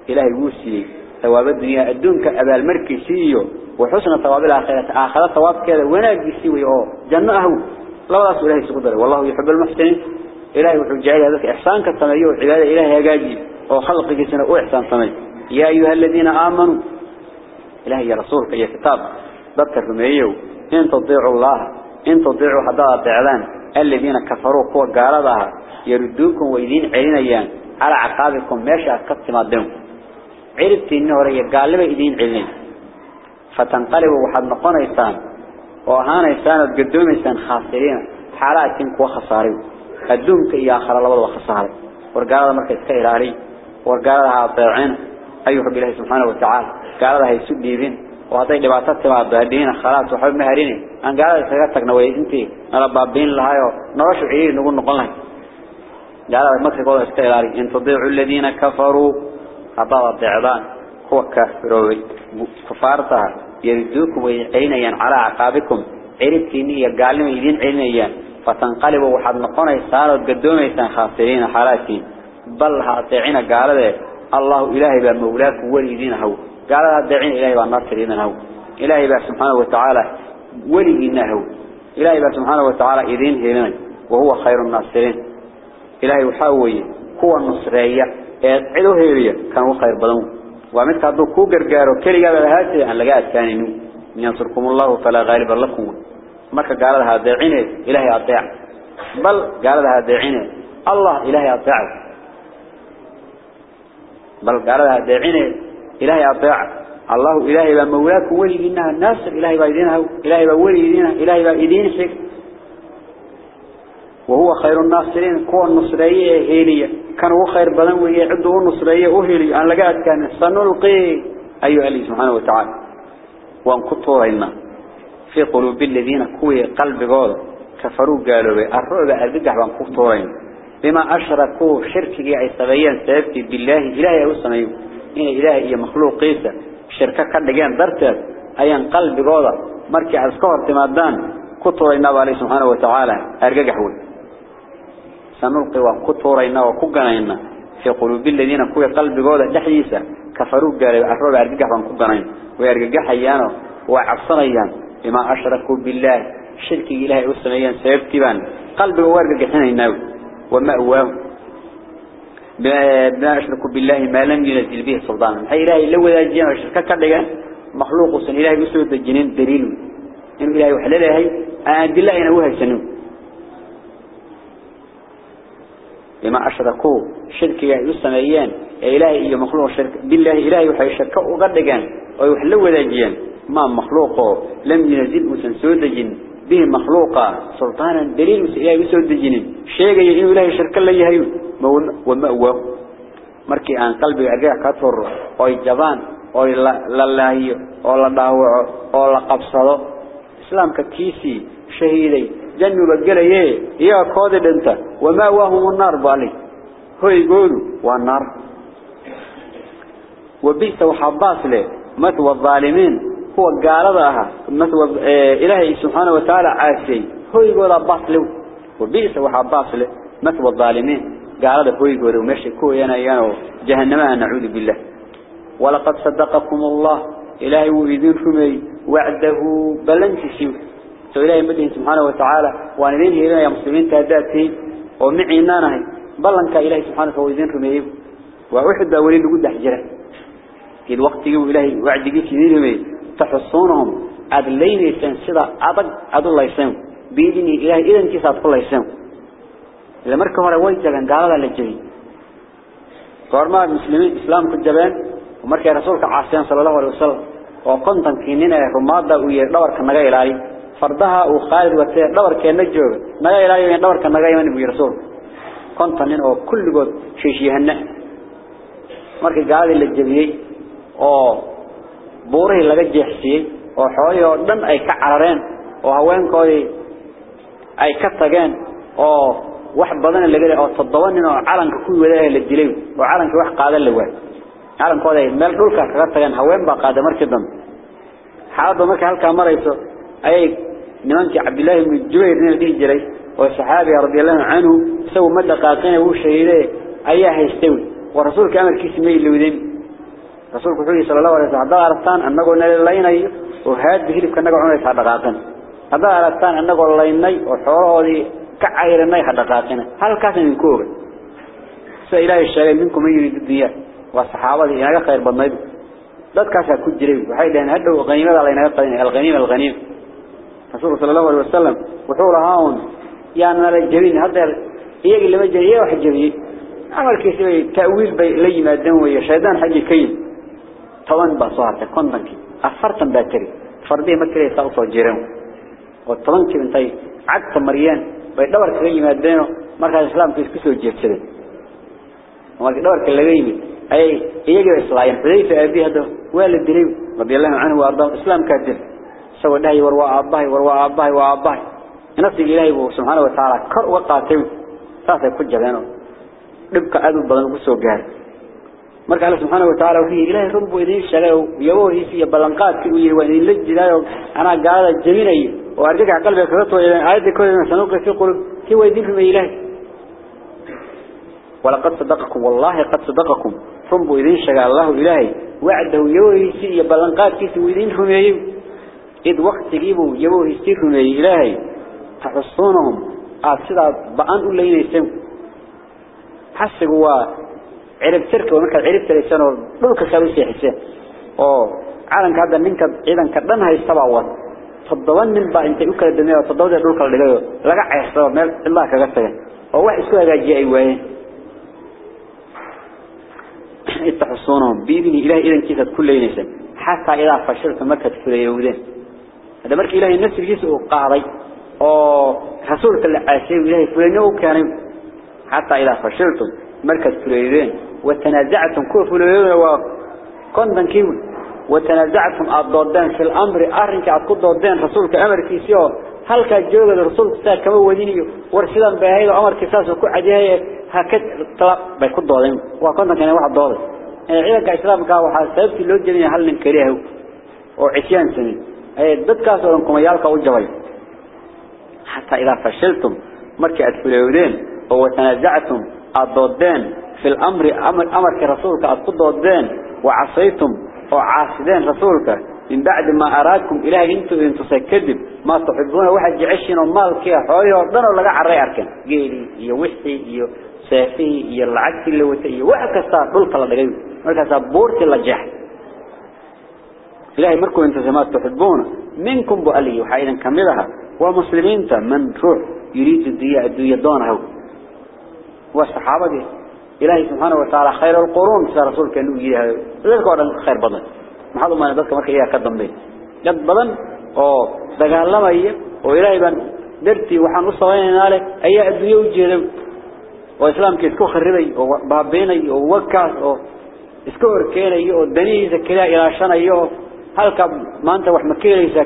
[SPEAKER 1] إلهي وسي ثواب الدنيا الدنك أبا المركي سيو وحسن ثواب الآخرة. آخرة ثواب كذا وناقي سيوي أوه جنة أهو. لا رأس إلهي سقدر والله يحب المحسنين. إلهي وحب جعل هذا إحسان كالتميي وعبادة إلهي يقاجي وخلق جسنا وإحسان تميي يا أيها الذين آمنوا. إلهي يا رسولك يا كتاب. ذكر تمييو إن تطيعوا الله إن تطيعوا حضاء تعلان الذين كفروا قوة قالها يردوكم ويدين علينا على عقابكم ماشي أكدت مادهم عرفت إنه رأي قال لما يدين علينا فتنقلبوا وحد نقون إيسان وهانا إيسان وتقدوم إيسان خاسرين. حالات كوا خسارين. قدومك إيا آخر الله وخسارين ورقالها مركز كإلاري ورقالها طيعين أيها بالله سبحانه وتعالى. قالها يسود ديبين وهذا دبعتات تبعد هدينا خلاص وحب مهريني. أن قال سيغتك نوي انتي نربابين لهايو نرش عيري نقول نقول لك قال مكة قول استيلاري إن تضيعوا الذين كفروا هذا الضعبان هو كافروي كفارتها يردوكم ويعينيان على عقابكم. عربتيني يقال لهم يدين عينيان. فتنقلبوا وحد نقونا يساروا قدوم يسان خاسرين حالاتين بل هاتعين قال ذي الله إلهي بمولاك وليدين هو قال هاتعين إلهي بناصرين هو إلهي بقى سبحانه وتعالى وليدين هو إلهي بقى سبحانه وتعالى إذين هنا وهو خير الناصرين. إلهي وحاوي. هو النصرية. عدو هيرية. كانوا خير بدون ومثل هذا كو غرغارو كليغا هاتي. أن لغا اسكانينو ينصركم الله فلا غالب لكم. marka gaalada hadeecine ilaahay adeec bal gaalada hadeecine allah ilaahay adeec bal gaalada hadeecine ilaahay adeec allah ilaahay ba mawlaak waliina nasr ilaahay ba idinha ilaahay ba waliina ilaahay ba idin xig وهو خير الناصرين كون نصرية هيلية كانوا خير بدن ويعدوا نصرية وهيلية أن لقات كان سنلقي أيها الله سبحانه وتعالى وأن كطورنا في قلوب الذين كوي قلب قول كفروا قالوا بي الرؤى أربجح وأن كطورين بما أشركوا شركي أي سبيان سيبتي بالله إلهي أوسمي إن إلهي مخلوق قيسة شركة كان لقيان درتت. أيان قلب قول مركي أذكار تمادان. كطورنا بالله سبحانه وتعالى. أرجح وي سنلقي وكتورينا وكجنينا في قلوب الذين كوي قلب جودة دحيسة كفروا قالوا أحروا أرجح وكجنين ويرجح يانو وعصريان بما أشركوا بالله. شرك إله أسميان سيبتبان قلب وارجحنا يناوي ومأواه بما أشركوا بالله ما لم ينزل به سلطان أي إله لو ذا جينا وشركة كذا مخلوق وسن إله يسود الجنين دليل إن إله وحلله هي أن الله ينوها السنون بما أشركوا شركة يسميان إلهي إيه مخلوق شرك. بالله إلهي وحي شركة وقدقان ويحلو ذاجيان ما مخلوقه لم ينزل وسنسود جن به مخلوقا سلطانا دليل إلهي يسود جن شيء إنه إلهي شركة لا يهيو. ومأواه مركي أن قلبي أرجع كثر. أو جبان. أو لله أو لداوع أو لقبصه إسلام كتيسي. شهيدي. جنوا بقليه يا كود انت وما وهم النار بالي. هو يقولوا والنار. وبئس وحباس له مثوى الظالمين. هو قال مثوى إلهي سبحانه وتعالى عاسي هو يقول أباس وبئس وحباس له مثوى الظالمين قال ذا هو يقول ومشي كو ينا ينا جهنم نعوذ بالله ولقد صدقكم الله إلهي وإذن رمي وعده بلنتسيو سو إلهي مدين سبحانه وتعالى وأن ذين هنا يا مسلمين تهداتين ومعينا نهي بلنك إلهي سبحانه وإذن رميه وأحد بأولين لقود حجرة في الوقت يقول إلهي وعد جيك ذين رميه تحصونهم أدلين يسان سيدا أدق أدو الله يسان بإذن إلهي إذن كيسا أدخل الله يسان إذا مركب هنا ويجبان قال الله للجبين قرما المسلمين إسلام كالجبان ومركب رسولك عاصيان صلى الله عليه وسلم وقنطن كينينا رمادا ويدور كنغا إلهي. fardaha uu qaalid watay dhabarkeena jooga naga ilaaliyo dhabarka naga iman buu rasuul kontan nin oo kulligood sheeshiyahana markii gaalada la jabiyay oo buurihii laga jeexsiyay oo xoolihii oo dhan ay ka carareen oo haweenkoodii ay ka tageen oo wax badan laga leeyahay oo toddoba nin oo calanka ku wadahay la dilay oo calanka wax qaadan la waay calankooda ay meel dhulka kaga tageen haween baa qaaday markii dambe xaaladda markii halka marayso ayay nimankii Cabdullah ibn Jubayr nin dhigi jiray oo saxaabi radiyallahu anhu saw ma dhaqaaqeen uu shahiiday ayaa haystay wa rasuulka amarkiisa ma ilowdeen رسولك صلى الله عليه وسلم هذا أرثان أنك نللايني وهاد بهلف كأنك عمري حدقاتنا هذا أرثان أنك نللايني وحوره ذي كعيرني حدقاتنا هل كاسم كور سإله الشريم منكم يريد الدنيا. والصحابة إنك خير بالنبي لا كاسا كجري وحي لأن هده غنيمة علينا يطلين الغنيمة الغنيمة. رسولك صلى الله عليه وسلم وحورة هاون. يعني الجبين هذا إيه اللي مجري إيه واحد جبين عمل كيسي تأويل بي لي مادن ويا شهدان حاجة كين طبعا بصارت كونتنك أفرتم باتري فردي ما كريه صوت جيران وطبعا كي بنتي عقد مريان بيدور كريه ما دينه مركز الإسلام كيس كسو جيب سده وما دور كلاجيني أي يجي إسرائيل حذيفة أبي هذا والد دريب رضي الله عنه وأرضاه. الإسلام كاتب سوى ده وروا أباه وروا أباه وأباه نفس إلهي سبحانه وتعالى كر وقاتل ساسا كجبانه dhibka aad u badan ku soo gaar marka Allah subhanahu wa ta'ala wuxuu ilaahay runbu idin sheegay yabohiis iyo balanqaadkii uu yiri waa idin la jiraayo ana gaalada jabinay oo argagax qalbiga kaga tooyeen aayada kooda sanuuqa fi qulub ki way idin rumay ilaahay ولقد صدقكم والله قد صدقكم runbu idin sheegay Allah ilaahay wacdahu yabohiis iyo balanqaadkiisa uu idin rumeeyay id waqtigiibu yabohiis rumeeyay ilaahay taxsuunhum aad sida baan u leeyaysay حسق هو عرب ترك ومركز عرب تريسان ودولك ساوي سيحسين oo caalanka hadda ninka ciidanka dhan haysta baa wad todoban nin baa intay u kala dameeyo todobada dhulka la dhigayo laga ceersado meel ilaa kaga tagay oo wax isku hagaajiyay ay waayeen ittaxsuunhum biidni ilaahi idankiisa ku leeynaysan xataa ilaa fashilta markaad fulayowdeen hada markii ilaahi nafsigiisa uu qaaday oo rasuulka la caashay ilaahi fulayno u keenay حتى إذا فشلتم مركز فلويدين وتنازعتم كل فلويدين وكنتم كيون وتنازعتم الضدان في الأمر أرنك أتقود ضدان رسولك أمر كيسيو. هل كجوغ الرسول كسا كما وديني ورسلا بهاي أمر كيساس وكو عديها هكذا طلب بيكون ضدان وكنتم كان واحد ضدان عيدك إسلام كاو حاسبت اللي جميع هل ننكريه وعسيان سنين أي ضد كاس ولنكم يالك وجوي حتى إذا فشلتم مركز فلويدين وتنازعتم الضدان في الأمر أمر أمر كرسولك الضدان وعصيتم وعاصدين رسولك. من بعد ما أرادكم إلهي انتو إنتو سيكذب. ما تحبون واحد جعشين ومالك يا حوالي وردنا ولا عري أركن. قيلي يوحي يو سافي يلعك اللي وتي وحكسا دولك الله دغيو مركسا بورت اللجح إلهي مركو إنتو ما تحبون. منكم بؤلي وحايدا كملها ومسلمين من روح يريد الدنيا الدنيا دونه. والصحابة دي إلهي سبحانه وتعالى خير القرون سيد رسولك أنه يجيها ذلك هو خير بدن محلو ما ندرك مركا إياه قدم بي قد بدن oo dagaalamaya oo ilaahay baan dartii waxaan u sameeynaa leh ayaa adduunyo u jeeday oo islaamka isku kharibay oo baabeenay oo wakaas oo isku horkeenay oo danihiisa kaliya ilaashanayo halka maanta wax ma keenaysa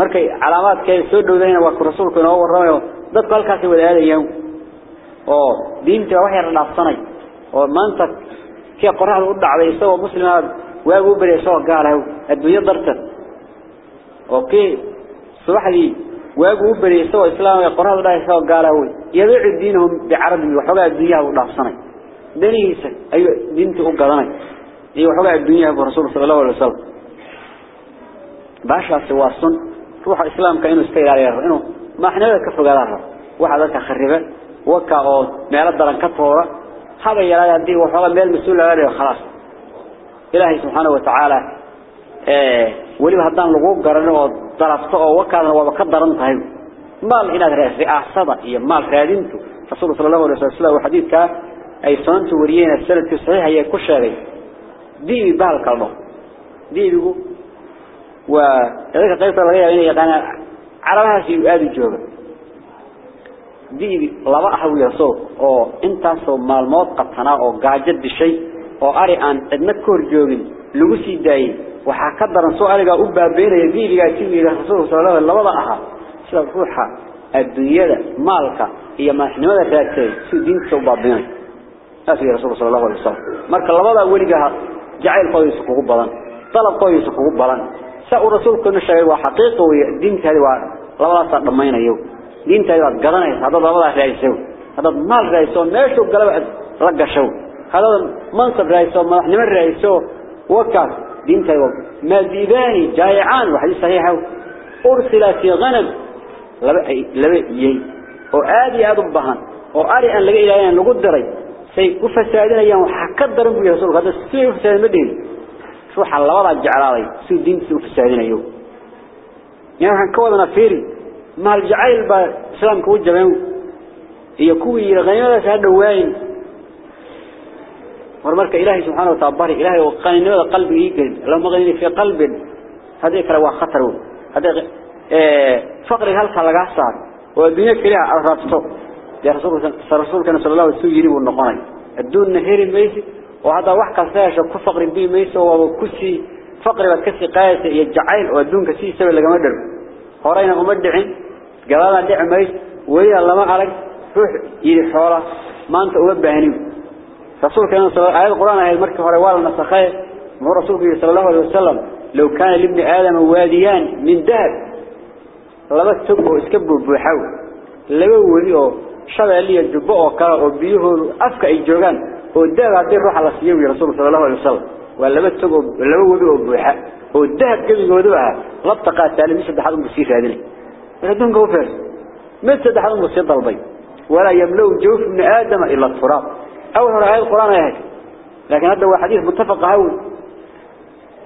[SPEAKER 1] markay calaamaadkeeda soo dhowdayna waa ku rasuulku inoo warramayo dadku halkaas wada aadayaan oo diinta wax yar dhaafsanay oo maanta kii qoraxda u dhacday isagoo muslimaad waagu u bari isagoo gaalahay adduunyo darteed oo kii subaxdii waagu u bari isagoo islaamay qoraxda u dhacday isagoo gaalahay yabiicu diinahum bicarabi waxoogaa adduunyaha u dhaafsanay danihiisa ayuu diinta u gadanay iyo waxoogaa adduunyaha bu rasuulku sala allahu alay wasalam baashaasi waa sun ruuxa islaamka inuu iska ilaaliyo inuu maaxnimada ka fogaadaan rabo waxa dadka khariba waka oo meelo daran ka toora haba yaraad hadii waxooga meel mas-uul laga dhigo khalaas ilaahay subxaana watacaala weliba haddaan lagu garano oo darafto oo wakaadana waaba ka daran tahay maal inaad ri'aasada iyo maal raadintu rasuulka sala allahu alay wasala sida uu xadiidkaa ay soonta wariyeen sanadkii saxiix ayay bahal kalno diibigu waa dadka qaybta laga yaabo inay yaqaanaan carabahaasi uu aad u jooga diibi laba ah uu yaso oo intaasoo maalmood qatanaa oo gaajo dishay oo ari aan cidna ka hor joogin lagu sii daayey waxaa ka daran soo arigaa u baabeynaya diibigaa si uu yidhaha rasuulka sala allahu labada ahaa sida ruuxa adduunyada maalka iyo madaxnimada raadsaday si diintiisa u baabeynay saas uu rasuulka sala allahu سأو رسولك نشعر وحقيقه دين تهدوا لما لا تضمين ايو دين تهدوا قدنا ايو هذا لما لا تهدوا هذا ما رأيسو ماشو قلب رقشو. هذا منصب رأيسو ملح نمر رأيسو وكاف. دين تهدوا مذيباني جايعان وحديث صحيحة أرسل في غنب لبئي وآدي أدبهان وآري أن لقي إلهيان لقدري سيكفة سعيدين أيام وحكدرن في رسولك هذا سيكفة سعيدين مدين ma dhihin ruuxa labada jeclaaday si diintiisa u fasaadinayo يعني عن كودنا فيري ما الجعيل با إسلام كوجه بينه يكوي غنيمة هذا وين ورمرك إلهي سبحانه وتعالى إلهي وقال قلبي يجد لما غني في قلب هذا كلا خطر هذا فقر هل خلق صار والدنيا كلها عرفته يا رسول رسول كان وهذا واحد كساش كفقر بيه ميسي وكسي فقر بكسي قايس يجعل والدون كسي سوي لقى مدر هورينا أمدعين قالنا دع ميس ويا الله ما عليك روح يدي حوله ما أنت أوبهني رسول كان صلى الله عليه وسلم القرآن هي المركة هو النسخية مو رسول صلى الله عليه وسلم لو كان لابن آدم واديان من iska buubuuxaw laba weli oo shabeeliya jubbo oo kale oo biyuhoodu afka ay joogaan waa laba tog oo laba weli oo buuxa oo dahab gebigoodu ah labta qaataale mid saddexaad unbu sii raadinay mar adduunka u feers mid saddexaad unbu sii dalbay walaa yamlow jawf ibni aadama ila turaab awal hore aayad qur'aan ay ahayd laakiin hadda waa xadiis muttafaq ahaw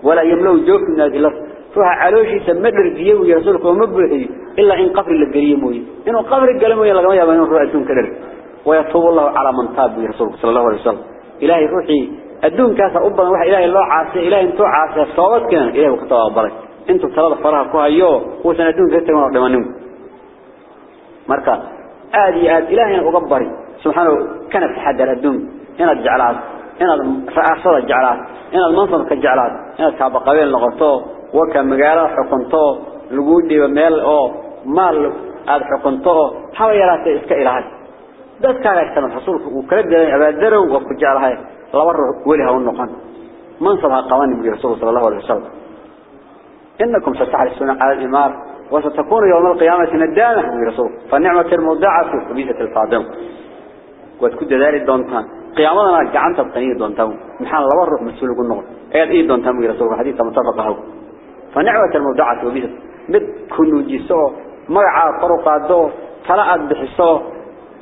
[SPEAKER 1] walaa yamlow jawf ibni aadama ila روح علوشي سمدر ديو وما بوحي إلا إن قبر اللي موي إنه قبر القلم ويا لقما يابا إنه روح ويطوب الله على من تاب يا رسولك صلى الله عليه وسلم. إلهي روحي أدون كاسا أبنا وحي إلهي الله عاسي إلهي انتو عاسي صوابت كنا إلهي وقتوا أبرك انتو ثلاثة فرها كوها يو وسن أدون كاسا ودمانهم مركا آدي آد إلهي أقبري. سبحانه كانت تحدى الأدون هنا الجعلات هنا رأسة الجعلات هنا المنصب كالجعلات. هنا كابا قبيل نغطوه وكان مقالة حكمته لقودي وميل أو مال هذا حكمته حاول يراتي إسكا إلى ده كان يحتمل الحصول وكرد أبادره وكجالها لور ولها والنقان منصبها قواني بقى رسول صلى الله عليه وسلم؟ إنكم ستحرسون على الإمار وستكون يوم القيامة ندامة برسول فالنعمة المضاعفة وبيثة الفاضل. وتكون ذلك دونتان. قيامنا جعنت الطنية دونتان محال لور مسؤول النقل أيضا إيه دونتان برسول حديث متفق هو فنعمة المودعة وبيد مد كنو جيسو. مرعى طرق عدو طلعت بحسو.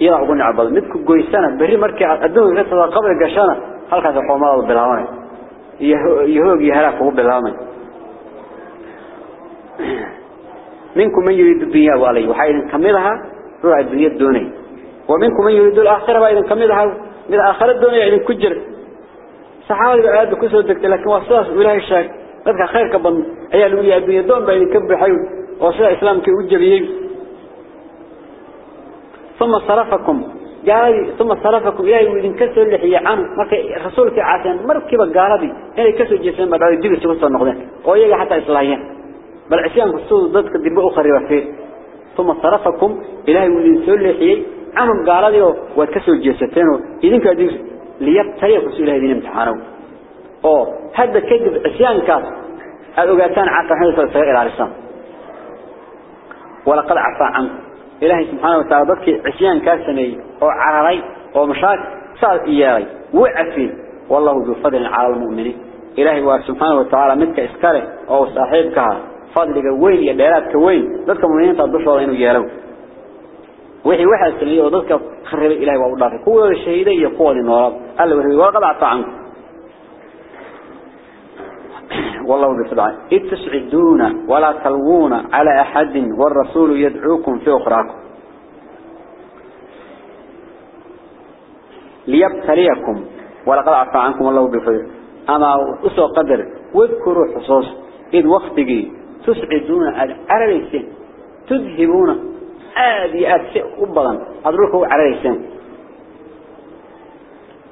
[SPEAKER 1] إلى أقول عبد مد كجويسنا بري مركي أدوه غير قبل قشنا هل كذا قومات بالهامي يهوج يهلك هو بالهامي منكم من يريد الدنيا وعليه وحين كملها روح الدنيا الدوني. ومنكم من يريد الآخرة وإذا كملها من الآخرة الدنيا إذا كجر. صحابي بعد كسر دكت لكن وصاص ولا الشاك dadka khayrka badan ayaa lagu yahay adduunyo doon baa idinka baxay oo sida islaamka u jabiyey ثم صرفكم. قال ثم صرفكم. إلهي وإذن كسر اللحية عنه مركي رسولك عاسان مركبة قالبي إلهي كسر جيسان بعد ذلك ديبس وصل النقدين ويجي حتى إصلاحيا بل عسيان قصود ضدك الدرباء أخرى وفيه. ثم صرفكم. إلهي وإذن كسر اللحية عنهم قالبي وكسر جيسان إذن كديبس ليبتليكم إلهي دين امتحانه. oo hadda kadib isyaankaas aad ogaataan caafimaadka isaga ilaalisan wala qad afa an ilaahi subhanahu إلهي سبحانه وتعالى ضدك عشيان كاسني وعرري ومشاك صار إياري وعفي. والله ذو فضل على المؤمنين. إلهي سبحانه وتعالى متك إسكاره أو صاحبك. فضلك وين يا بيالاتك وين؟ ضدك مؤمنين تضفوا الله إنه يارو وحي وحي السنية وضدك خرب إلهي وابو وأولاك كل الشهيدين يقول إنه رب. قال له وقضعت عنكم والله بفضعه إذ تسعدون ولا تلوون على أحد والرسول يدعوكم في أخراكم. ليبتليكم. ولقد عفى عنكم الله بفضله أما أسوى قدر واذكروا حصوص إذ وقتك تسعدون على تذهبون آدي آدي أبضا أدركوا على ليسين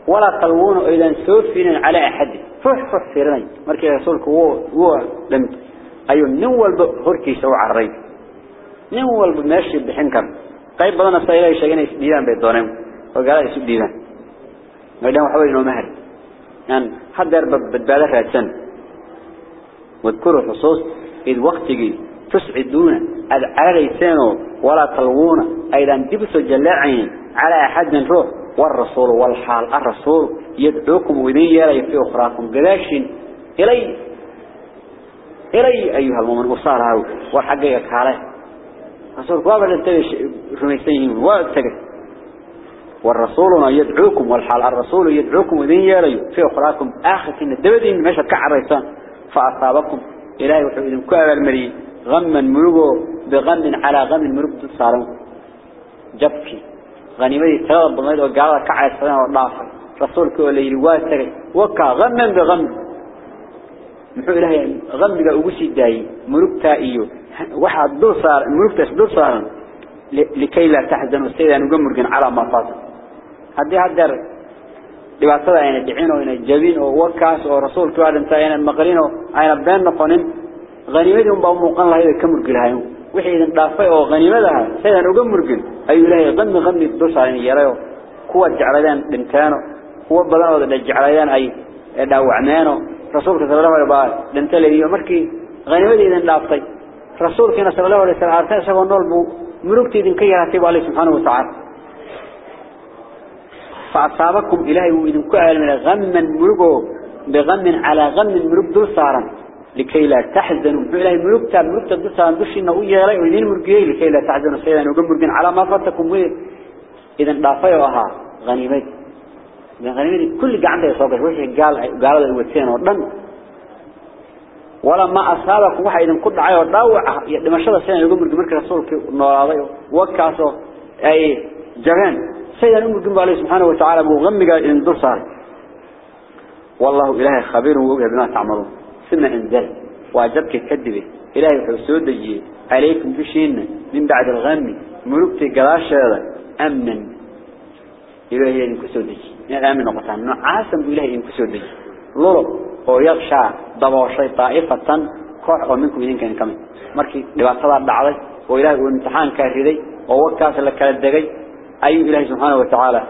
[SPEAKER 1] ولا تلوون إذا سوفين على أحد. فح فح فيرني مركي رسولك هو هو لم أيو نول بهركي سوى عري نول بماشي بحنكر قيب بدنا سيلا يشجعنا يسديدان بيدونهم وقال يسديدان دام حوالي إنه مهر يعني حد يربى بدبالة راتسن. واذكروا حصوص إذ وقتك تسعدون. على ليسانه ولا تلوون أيضا دبسوا جلاعين على أحد من روح. والرسول والحال. الرسول يدعوكم وذين يلي في أخراكم. قداشين؟ إلي. إلي أيها المؤمن. أصارها والحقيقة عليه رسول قابل انتبه رميسين واتقل والرسول يدعوكم والحال. الرسول يدعوكم وذين يلي في أخراكم. آخر إن الدبدين ماشا كعريسان فأصابكم. إلهي وحبيدهم كأبا المري. غما مرقو بغم على غم مرق صاروا. جبكي. غنيمتي ثلاث بميد وقالها كعيد سنة ونافع رسولك ولا يرواتك وكا غما بغم محو إلهي غم بقى أبوسي داي مرقتا إيو واحد دور صار مرقتا دور صار. لكي لا تحزنوا. السيدة نقمرقن على ما فات هدي هدر. ayna dhicin oo ayna jabin oo wakaas oo rasuulku aadantaa ayna maqlin oo ayna been noqonin qaniimadii un baa muuqan lahayd ka murgilahayn wixii idin dhaafay oo qaniimadaha sidaan uga murgin ayuu ilaahay qami qami dusaarin yarayo kuwa jecladeen dhintaano kuwa badan oo jecladeen ay dhaawacmeeno rasuulka sallallahu alayhi wa sallam dhintay iyo markii qaniimadii idin dhaaftay rasuulkina sallallahu alayhi wa sallam artay isagoo nool buu murugtii idin ka yaratay baa Allah subhanahu wa ta'ala فأصابكم إلهي وإذن كأهل من غما مرقو بغم على غم مرق دول صارا لكي لا تحزنوا. إلهي مرقتا مرقتا دول صارا دوشي إنه إيالي وإذن مرقيا لكي لا تحزنوا. سيدا وقم مرقين على ما فاتكم ويه إذن دافعوها غنيمات من غنيمات كل قعنده يصوغش وحي قال قال الوتين وردن. ولما أصابكم وحي إذن كل عيو داوع لما شاء الله سيدا وقم مرقين مرقين رسولك نوراضي وكاسو. أي جغان سيدا نمرقين بالله سبحانه وتعالى مغمقا إن دور والله إلهي خبير وقوه بما تعملون. سنة انزل. واجبك كذبه إلهي حسود جي عليكم بشين من بعد الغم. ملوكتي قلاش أمنا إلهي إنك سود جي يعني أمن وقتان نعاسم إلهي إنك سود جي لولو ويغشى ضبوشي طائفة. كوح ومنكم إذن كان كمين مركي لبعض دعوي وإلهي وامتحان كاهدي ووكاس لك الدقي أي إلهي سبحانه وتعالى.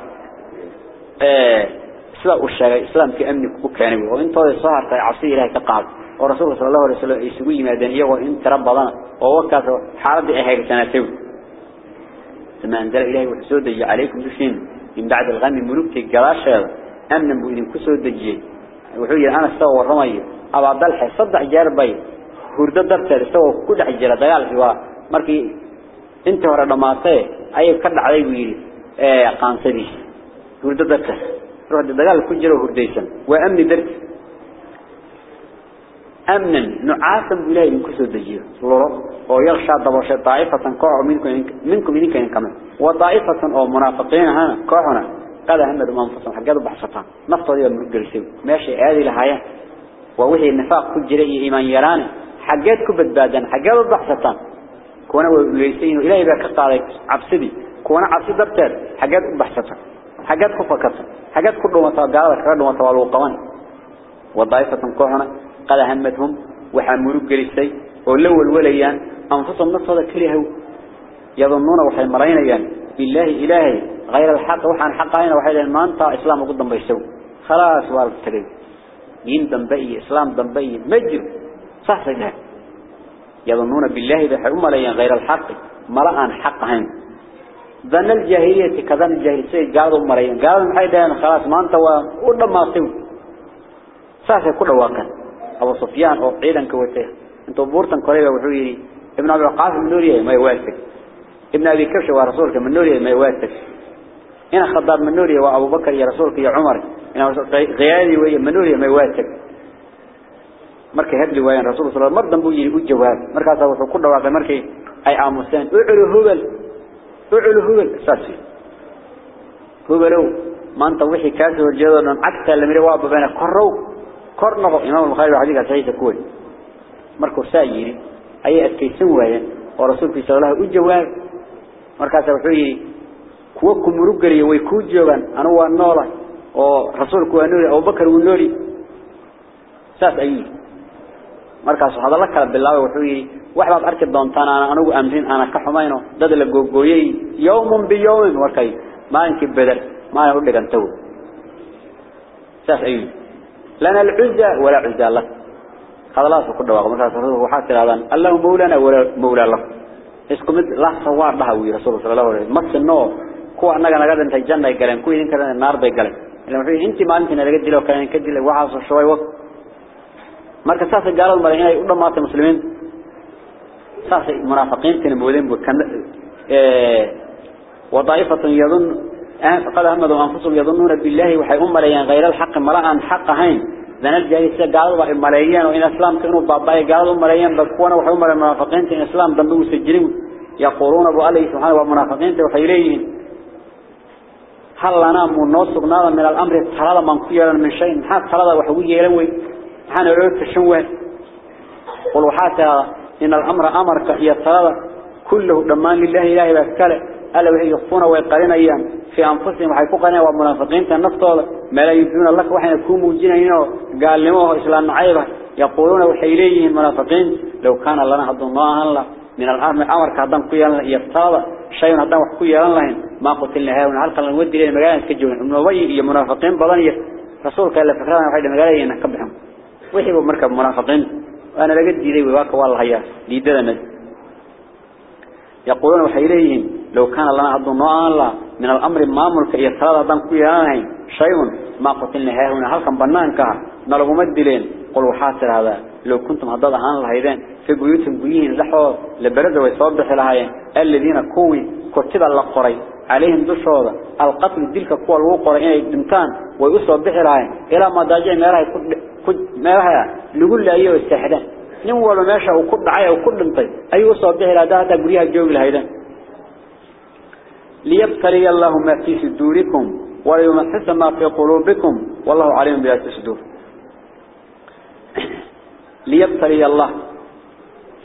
[SPEAKER 1] سلا الشيء إسلام في أمن كوكاني وإن طال الصهر عصي إلهي تقعد ورسول صلى الله عليه وسلم يسوي مدنية وإن تربضنا ووكاس حارد إحيك سنتين ثم أنزل إلهي وحسود عليكم دشين من بعد الغم ملوك الجراشة أمن بوإذن كسود دجي. وحوي أنا استوى الرمي. أبا ضلح صدح جاربي هرد درتر استوى كل عجلة دقال فيها مركي انت ورا dhamaatay ay ka dhacday wiil ee qaansadii hurdo روح الدجال كجروا هرديشن. وأمن درك أمن نعاسم ولا ينكسر الدجير الله أو يغشى ضباش طائفة قاعوا منكم منكم منك كمان. وضائفة أو منافقين ها قاعنا قال أحمد منفصل. حجاب بحشطان نفطيه المرجل سيب ماشي. هذه الحياة ووهي النفاق كجرى إيمان يران. حجات كبد بادن. حجاب بحشطان كونه ليسين إلى إذا كطالك عبسي كونه عبسي بتر حجات بحشطان حاجات بحثتها حاجات كفكتها حاجات كلهم قالوا كلهم طوالوا قوان وضعيفة كوهنا قال همتهم وحملوا جلسي ولو الوليان أنفسهم نصد كلها يظنون وحي مرين يعني بالله إلهي غير الحق وحن حقين وحيدا ما أنت إسلام قدام بيسو خلاص والتقي دين دنبئي إسلام دنبئي مجر. صح صحيح يظنون بالله بحرم لين غير الحق. مرأة حقهم ظن الجاهلية كذا الجاهلية قالوا مريين قالوا محيدان خلاص ما انت وقلنا ما سوي ساسا كل واقع. أبو صفيان أو عيدا كوته انتو بورتن قريبا وحوي ابن أبي وقاص من نوريه ما يواسك ابن أبي كبش ورسولك من نوريه ما يواسك هنا خضاب من نوريه وأبو بكر يا رسولك يا عمر. هنا غيالي ويا من نوريه ما يواسك markay hadli waayeen rasuulka sallallahu alayhi wasallam mar dambu yiri u jawaab markaas wuxuu ku dhawaaqay markay ay aamuseen hubal uculu hubal فعل هبل ساسي هبلو ما أنت وحي كاسه الجدر عدتا لم يرواب بينا قرروا قر نظر إمام المخالي الحديث على سعيد الكوري مركو سايري أي أسكي سوايا ورسول في صلى الله أجواب مركاسة بحيري كوكم رقري ويكو جوابا أنا هو النالة ورسولك هو النولي أو بكر هو النولي ساس أيه markaas waxa la kala bilaabay wuxuu yiri wax baad arki doontaan aan anigu amrin ana ka xumayno dad la googooyay yawmun bi yawmin warkay maalinki bedel ma u dhigantaw saas ayuu lana al-uzza wala uzza lak khalaas ku dhawaaq markaas waxa tiraadaan allahu mawlana wala mawla lak isku mid la sawaa dhaha wi rasuul sallallahu alayhi wasallam masno kuwa anaga naga dhintay janna ay galeen kuwa idin kale naar bay galeen ilaa wuxuu intii maalintii naga dilo kale ka dilay waxa soo shooy waqti marka saas gaalada maray inay u dhamaatay muslimiin saas munaafiqiintina moodeen buu kan ee wadaifatan yadun qad ahmadu anfusum yadununa billahi wa hay umalayan ghayra alhaq mala'an haqqahayn ذن الجاهلية قالوا ملايين وإن إسلام كانوا باباي قالوا ملايين بكونا وحوم المنافقين إن إسلام ضمنوا سجلين يقولون أبو عليه سبحانه ومنافقين وحيليهم هل لنا منوصق ناظر من الأمر الثلاثة من قيلا من شيء محاد ثلاثة وحوية يلوي محاد عرف الشنوه قلوا حتى إن الأمر أمر كهي الثلاثة كله دمان لله إلهي بأسكاله ألا وهي يخفون ويقالين أيام. في أنفسهم وحيكوقنا ومنافقين تنفتوا ما لا يبدون لك وحين يكون موجين قال لموه إسلام عيبة. يقولون وحيليه المنافقين لو كان لنا هذا الله من الأمر أمر كهدام قيلا يفتاض شيء هدام وحكويا لهم ما قتلنا هاي. ونعلق الودي لنا مجال كجون من وضي منافقين بضانية رسولك إلا فكرنا وحيبوا مركب منافقين. وأنا لقد دي ذي واك والله هيا ليدنا يقولون وحيليهم لو كان لنا عبد الله من الأمر ما ملك يسرى دم كيانه شيء ما قتلنا ها هنا هل كان بنانك نلقوا مدلين. قلوا حاصل هذا. لو كنتم هضاد عن الهيدين في بيوتهم بيين لحوا لبرد ويصبح لهاين الذين كوي كتب الله قري. عليهم دشوده القتل دلك كوا لو قري إن دمتان ويصبح لهاين إلى ما داجع كد ميرها لقول لا أيوه استحدان nin walba meesha uu ku dhacay oo ku dhintay ayuu soo bixi lahaa hada guriyaha joogi lahaydeen liyabtali Allahu ma fi sudurikum wa yumahhis ma fi qulubikum wallahu alim bi sudur liyabtali Allah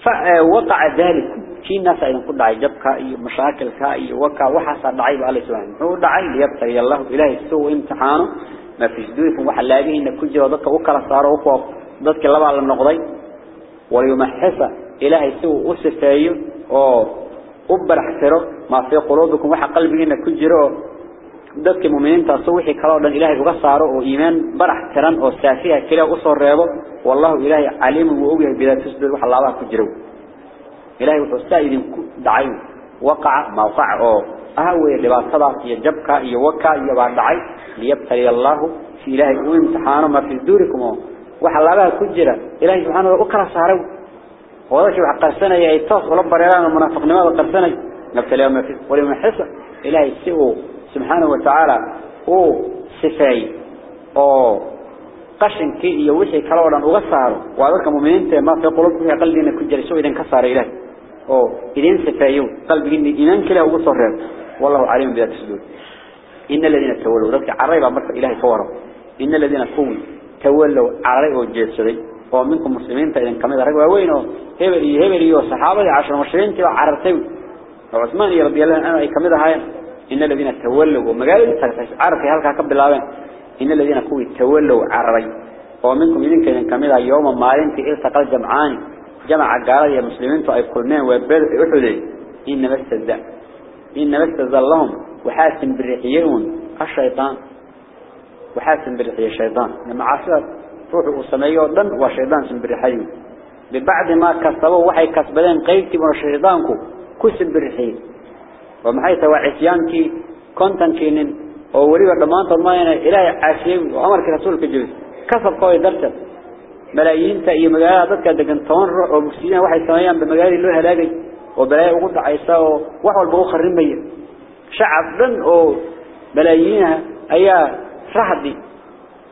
[SPEAKER 1] fa waqa'a dhalik في ناس أيضا قد دعي جبك أي مشاكل كأي وكا وحسا دعي بالله سبحانه هو دعي ليبتلي الله إلهي السوء امتحانه ما في صدوركم وحلاقيه إن كل جوادك وكلا صار وكوا ضدك الله على النقضي وليمحص إلهي سوء أسفايه أو أبرح سره ما في قلوبكم وحا كجره oo dhan ilaahay uga saaro oo iimaan barax tiran oo saafiya kaliya u soo reebo wallahu ilaahay caliim uu og yahay bidaatiisda wax laabaha ku jiro ilaahay wuxuu saa'idin ku dhacay waqaca mawqac oo allah fi ilaahay uu imtixaano ma fi durikum waxa laabaha ku jira ilaahay subhanahu wa ta'ala saaray wadashi wax qarsanaya ay taas wala bareeraan munaafiqnimada qarsanay nabtaliya ma fi wali ma xisa ilaahay si uu سبحانه وتعالى wixii kala wadan uga saaro waa dadka muuminiinta ma fi qulubka qalbina ku jira soo idan ka saaro ilaahay oo idin sifaayo qalbigiina iimaan kale ugu tasdud in alladina tawallu dadka carayba marka ilaahay ka waro in alladina kuwi tawallu caray oo jeedsaday oo minkum muslimiinta idan kamid rag waaweyn oo hebel iyo hebel iyo saxaabada 10 mushrikiinta carartay Uthman radiyallahu anhu ay kamid ahaayeen إن الذين تولوا ومقالوا عرف هلك كب اللعبين إن الذين كوي تولوا عرري ومنكم إذن كان كميدا يوم مالين في إلتقى الجمعان جمع يا مسلمين كلمين ويبدأ أحدي إن إن مستزع لهم وحاسم بالرحيون الشيطان. وحاسم بالرحية الشيطان. لما عصر روحوا السماية ودن وشيطان سم بالرحيون. ببعد ما كسبوا وحي كسبين قيبتي من الشيطانكو كسب بالرحية ومحي توا عصيانكي كونتنكينين oo wariga dhamaantood ma inay ilaahay caasiyay oo amarka rasuulka joogi kasab qoy darta malaayiinta iyo magaalada dadka degan toon ruux oo muslimiin waxay وبلاي وقطع عيساو وحول بوخ الرمية شعب دن أو ملايينها أي رحدي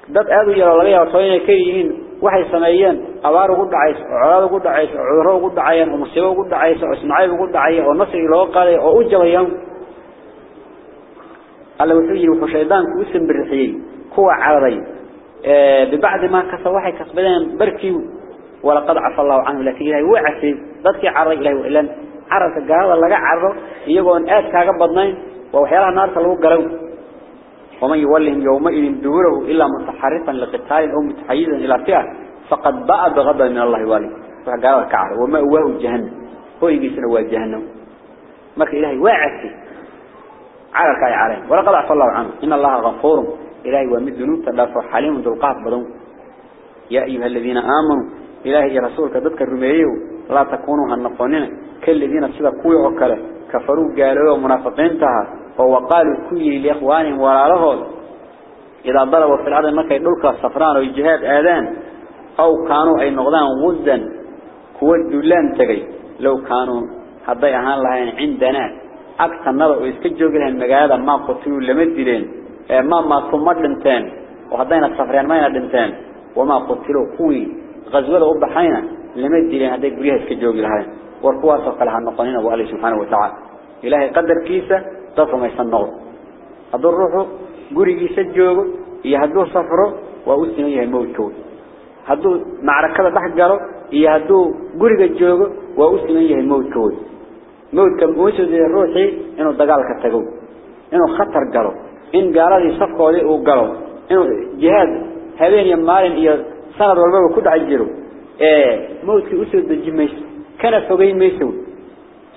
[SPEAKER 1] دب أدو يلا لقيا وصوينا كيين وحي سمايين أبار قد عيس وعراض قد عيس وعراض قد عيان ومصيبة قد عيس وإسماعيل قد عيان ونصر إلى وقال وأجل يوم. قال وحيي وحشيدان كوسم برحيي كوة عرضي آه، ببعد ما كثوا وحي كثبلان بركيو. ولقد عفى الله عنه لكن إلهي وعسي ضدك عرضي إلهي وإلان cararka gaalada laga carro iyagoon aad kaaga badnayn waa waxyaalaha naarta lagu galaw ومن يولهم يومئذ دوره إلا متحرفا لقتال أو متحيزا إلى فئة فقد باء بغضب من الله والي فقال كعر وما أواه جهنم. هو يجيسنا هو جهنم. مرك إلهي واعسي على الكاي عليه ولقد عفى الله عنه. إن الله غفور. إلهي ومد ذنوب تدافع حليم ذو القاف بدون. يا أيها الذين آمنوا إلهي رسولك ذكر الرميو. لا تكونوا هالنقونين كالذين سيدا كوي عكله كفروا قالوا منافقين تها. وقالوا كل لإخوانهم ورالهم إذا ضربوا في الأرض مكة يدلك الصفران والجهاد آذان. أو كانوا أي نغضان غزا كود دولان تغي لو كانوا هضي أهان لهين عندنا. أكثر نظر ويسكجوا لهم مقادة ما قتلوا لمدلين. ما ما ثم دنتين وهضينا الصفران ما يندنتين وما قتلوا قوي غزوة أبحينا لما الدلين هذا قريها سكجوج لهاي. وركوا سقلها النقنين أبو الله سبحانه وتعالى. إلهي قدر كيسة تصم يصنعه هذا الروح قريجي سجوج يهدو صفره وأسميه الموت هدو معركة بحق قالوا يهدو قريجي جوج وأسميه الموت موت كم وسد الروحي إنه دجال كتجو إنه خطر قالوا إن قالوا يصفقوا لي وقالوا إنه جهاد هذين يمارن إياه سنة والباب كود عجروا إيه موت كأسد الجميس كان فوقي ميسو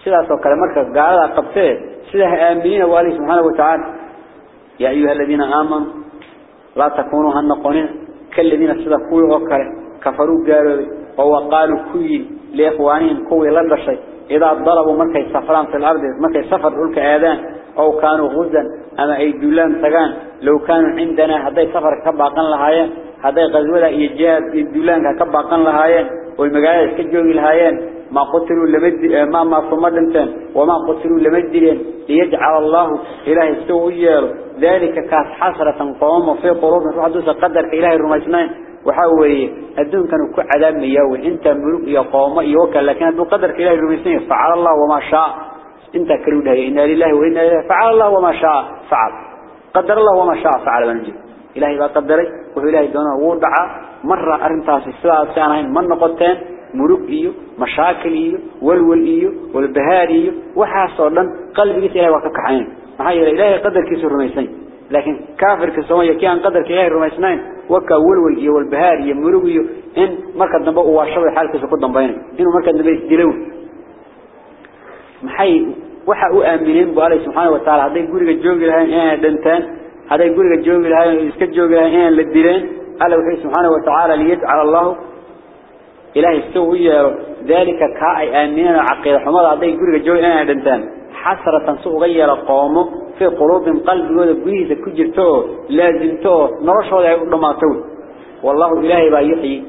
[SPEAKER 1] سلا سو كلامك قالوا قبته سلا آمنين والله سبحانه وتعالى يا أيها الذين آمنوا لا تكونوا هالنقونين كالذين سلا كوي وكره كفروا قالوا وقالوا كوي لإخوانهم كوي لا شيء إذا ضربوا مركي سفران في الأرض مركي سفر أولك آذان أو كانوا غزا أما أي دولان تغان لو كانوا عندنا هذي سفر كباقا لهايين هذي غزوة إيجاد الدولان كباقا لهايين والمقالة كجوغي لهايين ما قتلوا لمد ما ما صمدنتن وما قتلوا لمدين ليجعل الله إلهي السوء ذلك كاس حسرة قوم في قلوب حدوث قدر إلهي الرميسنين وحاوي الدون كانوا كل عذاب مياوي انت ملوك يا قوم يوكل لكن هذا قدر إلهي الرميسنين فعل الله وما شاء انت كرودها إنا لله وإنا إله فعل الله وما شاء فعل قدر الله وما شاء فعل من جد إلهي بقى قدري وإلهي دونه وضع مرة أرنتاس السلاة سانهين من نقطتين ملوك إيو مشاكل إيو والول إيو والبهار إيو وحاصل لن قلبي إلهي وككحين محايا إلهي قدر كيسو الرميسين. لكن كافر كسوية كان قدر كإلهي الرميسين وكا والول إيو والبهار إيو ملوك إيو. إن مركز نبقى واشوي حال كيسو قدام بينه إنه مركز نبقى يسدلون maxay waxa u aamineen buu Alle subhanahu wa ta'ala haday guriga dhantaan هذا يقول لك جوج هذا يسكت جوج هين للدين على وحي سبحانه وتعالى ليت على الله إله السوية ذلك كأي آمين عقيد حمار هذا يقول لك جوج هين دنتان حسرة سوء غير قومه في قلوب قلب ولا بيز كجر تو لازم تو نرش ولا يقول ما تقول والله إلهي بايحي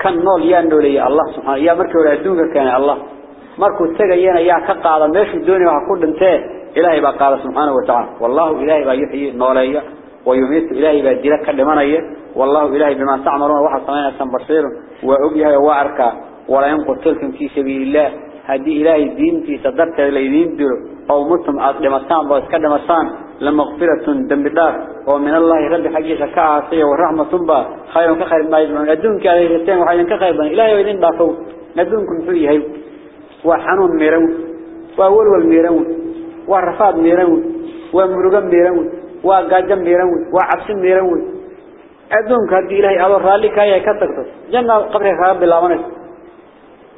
[SPEAKER 1] كان نول ياندولي الله سبحانه. يا مركو لا دونك كان الله. مركو تجا يانا يا كقى على ماشي الدنيا وعقول دنتان baa qaada subhanahu wa ta'ala wallahu ilaahay baa yuhyi nooleeya ويميت إلهي بادلك كلمانية والله إلهي بما تعملون واحد سمعنا سنبصير وأبيها وأركا ولا ينقتلكم في سبيل الله. هذه إلهي دين في صدرت إليدين دير أو متم أقدمستان بأسكدمستان لمغفرة دم بدار ومن الله رب حقي شكاة عصية ورحمة با خير كخير ما يجمعون أدونك عليه التين وحيدا كخير بني إلهي ويدين دافو ندونكم فيه وحنون ميرون. وأول والميرون. ورفاد ميرون ومرغم ميرون وقاجم ميرون وعبس ميرون أدونك هدي إلهي أدو رالي كاية كتكتو جنة قبرك خاب بالله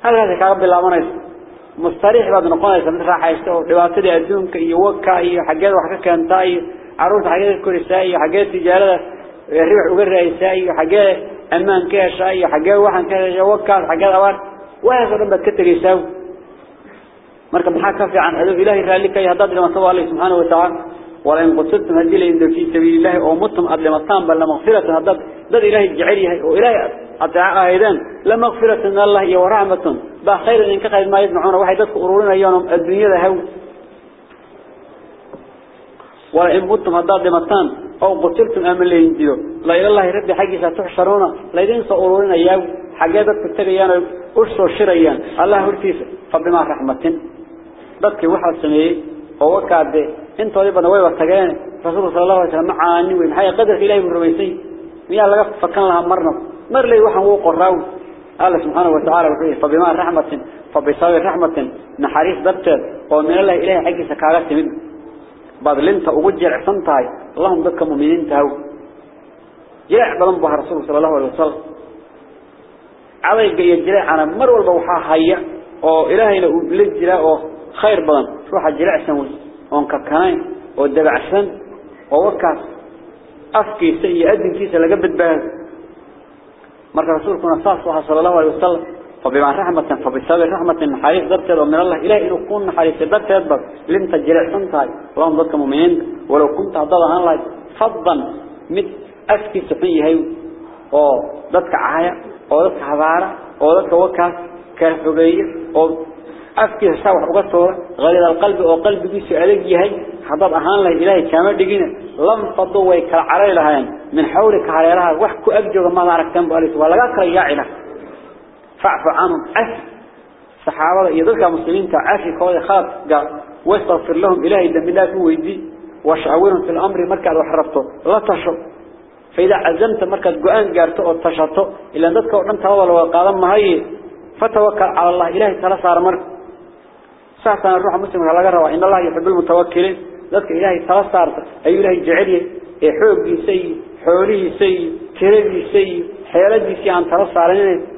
[SPEAKER 1] هل هذا خاب بالله مستريح بعد نقول مثل راح يستوى دواتي أدونك يوكا إيه حاجات وحكا كانتا إيه عروض حاجات كورسا إيه حاجات تجارة ربح وقرر إيسا حاجات أمان كاشا إيه حاجات وحن كاشا يوكا حاجات أوان وهذا لما كتر يساوي مرك بحاجة في عن هذا إله ذلك يهدد لما سوى عليه سبحانه وتعالى ولا إن قصدتم هذه لين في سبيل الله أو متهم قبل ما صام بل مغفرة هذا ذا إله جعلها وإله أتعاء أيضا لما غفرة من الله ورحمة بخير إن كقي ما يسمعون واحد تقرون أيام الدنيا ذهوا ولا إن متهم هذا لما صام أو قصدتم أمر لا إله إلا الله رب حاجة تحشرونا لا ينسى قرون أيام حاجة تكتريان أرسل شريان الله رتيس فبما رحمتين dadkii waxa sameeyay oo wakaade intoodii badan way watageen rasuulka sallallahu alayhi wasallam macaani way maxay qadarka ilaahay rumaysay miya laga fakan laha marna mar lay waxan uu qoraaw Allah subhanahu wa ta'ala wuxuu fabima rahmatin fabisawi rahmatin naxariis dadkeed oo meel Allah ilaahay xaqiisa kaaga timid badlinta ugu jircsan tahay allahum dadka muuminiinta haw jirac badan baa rasuulka sallallahu alayhi wasallam adayga iyo jiracana mar walba waxa خير بان روح الجلع سنوي وانك كنين ودبع سن. ووكاس أفكي سيئدن كيسا لقبت بها مرك رسول كنا صاص صلى الله عليه وسلم فبما رحمة فبسبب رحمة حريص درتها ومن الله إله إلو كون حريص درتها يدبر. لنت الجلع سنتها اللهم ضدك مؤمنين. ولو كنت عضلها عن الله. فضا مت. أفكي سفي هاي ودتك عاية. ودتك حضارة. ودتك وكاس كهربير أفكي ساوح أغطوه غليظ القلب أو قلب بيسو ألقي هاي حضر أهان له إلهي كما دقينا لم فضوا ويكالعري لها من حولك عليها وحكو أبجو ما نعرف تنبو أليس ولا قاكرا يعنا فاعف عنهم. أف صحابة يدرك مسلمين كعافي كوالي خاط قال واستغفر لهم إلهي دم الله ويدي. وشعورهم في الأمر مركز وحرفته. لا تشعر. فإذا عزمت مركز قوان قارته وتشعرته إلا أن تذكر أنت هو الوقادم ما هي. فتوكل على الله. إلهي ثلاثة مركز ساعتنا الروح مسلم على قرر وإن الله يحب المتوكلين ذلك إلهي ثلاثة أي إلهي جعلي حوقي سي حولي سي كردي سي حيالدي سي ثلاثة على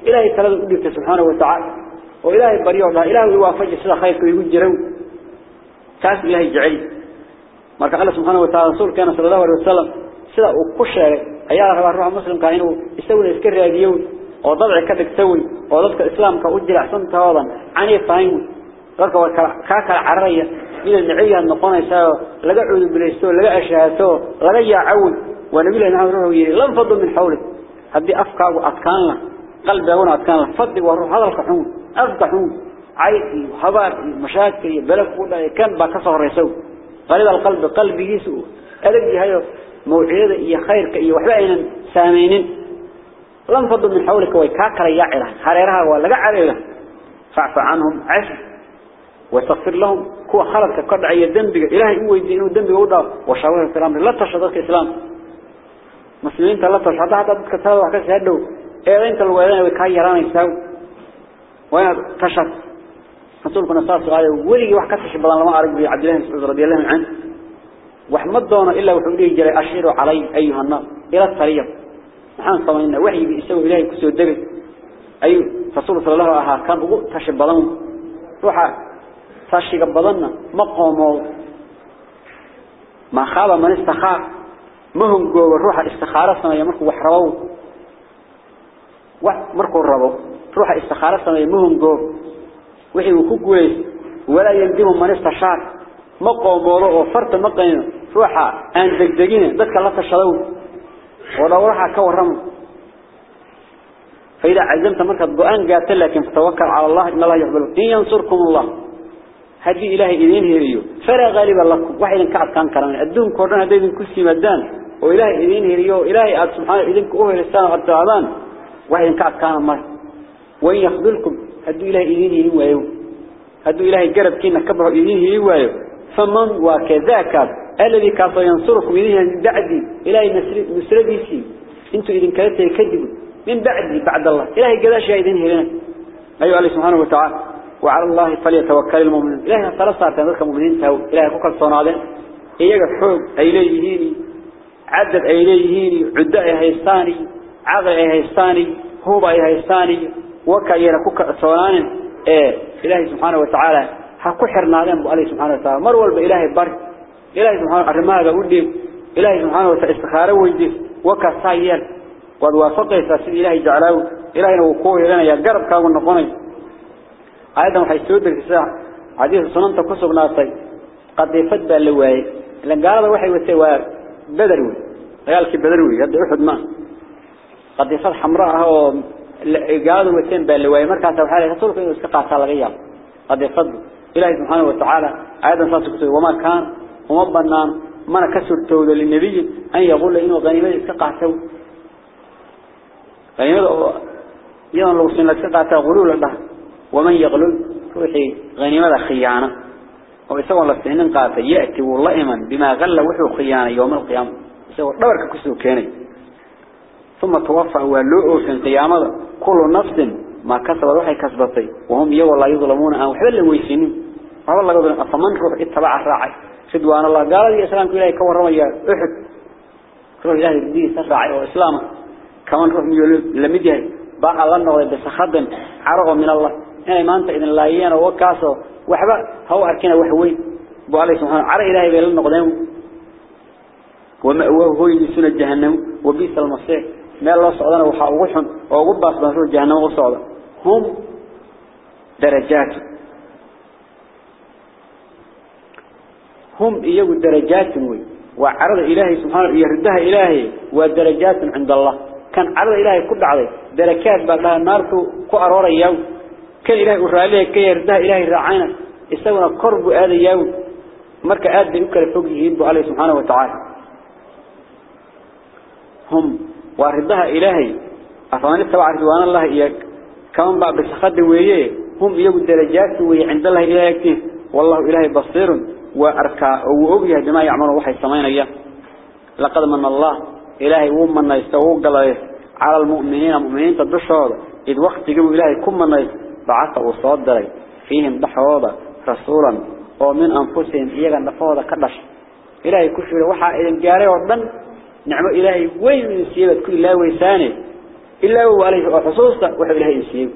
[SPEAKER 1] إلهي ثلاثة قدرت سبحانه وتعالى وإلهي بريع الله إلهي يوافج سلا خيرك ويقول جرو كاس إلهي جعلي marka Allah subhanahu wa ta'ala rasuulkeena sallallahu alayhi wasallam sida uu ku sheegay ayaa rabaa ruuxa muslimka inuu isaguna iska raadiyo oo dadci ka dhigtay oo dadka islaamka u jiracsan taadan ani fahmin ركوا كاك العرية إلى النعية النقانة سو لقعد بريستو لقع شهاتو غريع عون ونبيله نعوره ويه لم فضل من حولك هدي أفكار وأتكان له قلب هنا أتكان له فضي وروح هذا الكحون أفضحون عيتي وحبار مشاكل بلف ولا كان بكسر يسوي غريب القلب قلب يسوع ألقي هاي موجودة هي خير كي وحبين سامينين لم فضل من حولك ويكاك ريع له خريرها ولا قع عليه فعف عنهم عشر ويستغفر لهم. كوا خلدك قد عيا ذنبك. إلهي هو يدينه ذنبه وده وشعوه السلام لا تشهد الإسلام. مسلمين لا تشهد. هذا بس كتاب وحكي شهده أنت الوالدين وكاي يران يساو. وين تشهد؟ رسولك نصار سؤالي ولي وحكي تشهد بلان لما أعرق عبد الله رضي الله عنه. وحمد دونا إلا وحمده جري أشير علي أيها النار إلى الطريق نحن طبعا إنه وحي بيساو إلهي كسو الدبي أيوه. رسول صلى الله عليه وسلم كان تشهد بلان روحه. فاشي قبضنا ما قوموا ما خاب من استخار مهم قوة روح استخارة سنة يمركوا وحرووا وح مركوا الربو روح استخارة سنة مهم قوة. وحي وكوكوي ولا يندموا من استشار. ما قوموا روح فرط مقين روحا ان دقدقين بدك الله تشلو. ولا روحا كورم. فإذا عزمت مركض قوان قاتل لكن فتوكل على الله إن الله يقبل إن ينصركم الله. هذه إلهي إذين هيريو فلا غالب لكم واحد كعب كان كرامي الدون كورنا هذين كسي مدان وإلهي إذين هيريو إلهي أب سبحانه إذين كأوه لسان والتعبان واحد كعب كان الله وإن يخذلكم هدو إلهي إذين هيريو ويو هدو إلهي قرب كينا كبه إذين هيريو ويو فمن وكذاك الذي كاف ينصركم إذين بعدي إلهي نسرديسي انتو إذن كذلك يكذبوا من بعدي بعد الله إلهي قداش إذين هيرينا أيها الله سبحانه وتعالى وعلى الله فليتوكل المؤمنين إلهي ثلاث ساعات ذلك المؤمنين تهو. إلهي كوكل صنادين إيجا حوق أيليهيني عدد أيليهيني عداء هيستاني. عضاء هيستاني. هوبا هيستاني. وكا ينا كوكل صنادين إيه. إلهي سبحانه وتعالى حكو حرنادين بألي سبحانه وتعالى. مرول بإلهي بار إلهي سبحانه أرماها قولي إلهي سبحانه وتعالى استخارة ويدي وكا سايال قد وافقه سيد إلهي جعله إلهي نوكوه لنا يا قرب كاون نقوني. أيضا waxay soo degsay hadii sunanta ku sugnaatay qadifad baa la waayay ilan gaalada waxay watay waa badar weey dagaalkii badar weey hadda uxud ma qadifad xamra ah oo gaalada wateen baa la waayay markaas waxa ay rasuulku inuu iska qaataa laga yaabo qadifad ilaahi subhanahu wa ta'ala aydan saas ku wama kaan uma banaan mana ka surtoodo linabiy an yaqul inuu qaniimada iska qaato qaniimada oo yadan lagu sin la iska qaataa qulul la dhahay ومن يغلل روحي غنيمة خيانة؟ ويسوى الله سنين قاتا يأتي والله إيمان بما غل وحو خيانة يوم القيامة. يسوى دورك كسو كيني ثم توفى ولؤوا في القيامة. كل نفس ما كسب روحي كسبتي. وهم يو الله يظلمون. أو حبل ويسنين فهو الله يقول أفمن روح اتبع الراعي. سدوان الله. قال لي إسلامك إلهي كور رمي أحد. روح إلهي الدين سرعي وإسلامه كمان روح ميولو لمدية. باع الله نغضي بسخدن. عرض من الله. Buu Allah subhanahu ara ilaahay bay la noqdeen wama huwa yisuna jahannam wa bisal masir meel loo socdana waxa ugu xun oo ugu baasban ruu jahannam u socda hum darajat hum iyagu darajat way wa arada ilaahay subhanahu iyo ridaha ilaahay wa darajat inda Allah kan arada ilaahay ku dhacday darakaad baa naartu ku aroorayay كان إلهي وراليه كي يرده إلهي راعينا استونا قرب هذا يوم مركا آد بيوكل فوقهم عليه سبحانه وتعالى هم واردها إلهي أفضل اتبع رضوان الله إياك كمان بعد بسخد ويه هم يجوا الدرجات ويه عند الله إلهي والله إلهي بصير وأركا وأبيه بما يعملوا وحي السمين إياه لقد من الله إلهي ومن يستوى قال على المؤمنين المؤمنين تدشوا إذ وقت جوا إلهي كم من بعث وصادر فيهم دحوضا رسولا ومن أنفسهم إيجا نفوضا كدش. إلهي كشف وحا إذن جاري وردن. نعم إلهي وين يسيبت كل الله ويساني. إلا هو عليه حصوصة وحا إلهي يسيب.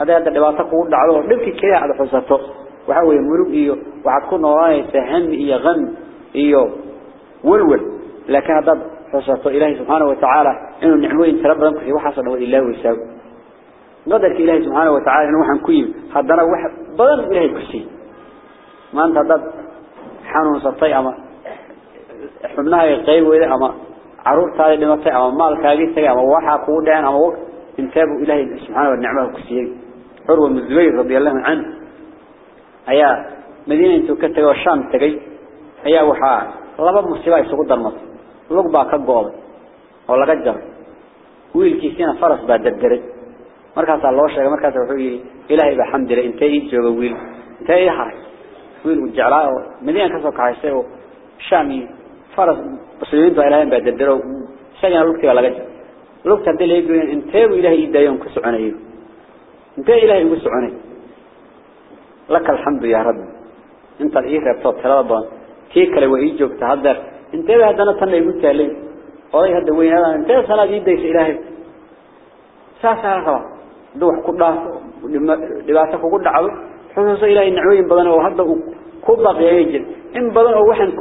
[SPEAKER 1] هذا هذا دباتك وقود عدوه لبك كده على حصوصته وحا ويمرق إيو وحا تكون وراي سهم إيو غم إيو. ولول. لكن هذا حصوصته إلهي سبحانه وتعالى إنه نعموين تربضن كفي وحصله إلا هو يساوي. قدرك إلهي سبحانه وتعالى وحن كيب هذا واحد بدل إلهي كسي ما أنت ضد حانون سطي أما حبناها يقيب وإذا أما عرور تالي لمطي أما مال كاقيتي أما واحا قودان أما وقت انتابوا إلهي سبحانه والنعمة كسي عروة من الزبير رضي الله عنه. أيا مدينة إنتو كتغي والشام تغي. أيا وحا لبا مصيبة يسوق درمط لقبا كقوض. ولا قجر ويل كيسينا فرس بعد الدرج. Markaas loo sheegay markaas wuxuu yiri ilaahay ba xamdile intay jooga wiil intay haray wiil uu jeclaa oo madiina ka soo kaxaysay oo shaami faras muslimiintu ilaahay ba dadaro shayna lugtiga laga jiro lugta eegayo intee uu ilaahay idayon ku soconayo intee ilaahay ugu soconay laka alhamdu ya rabbi inta ii reebto talada badan tii kale way ii joogtaa hadda intee hadana tan igu taalay oday hadda weynaa intee sanad ii daysa ilaahay دوح كله لباسه كله عضو حسوس إلهي نعوين بدن أو هذا كبق يجد إن بدن وحن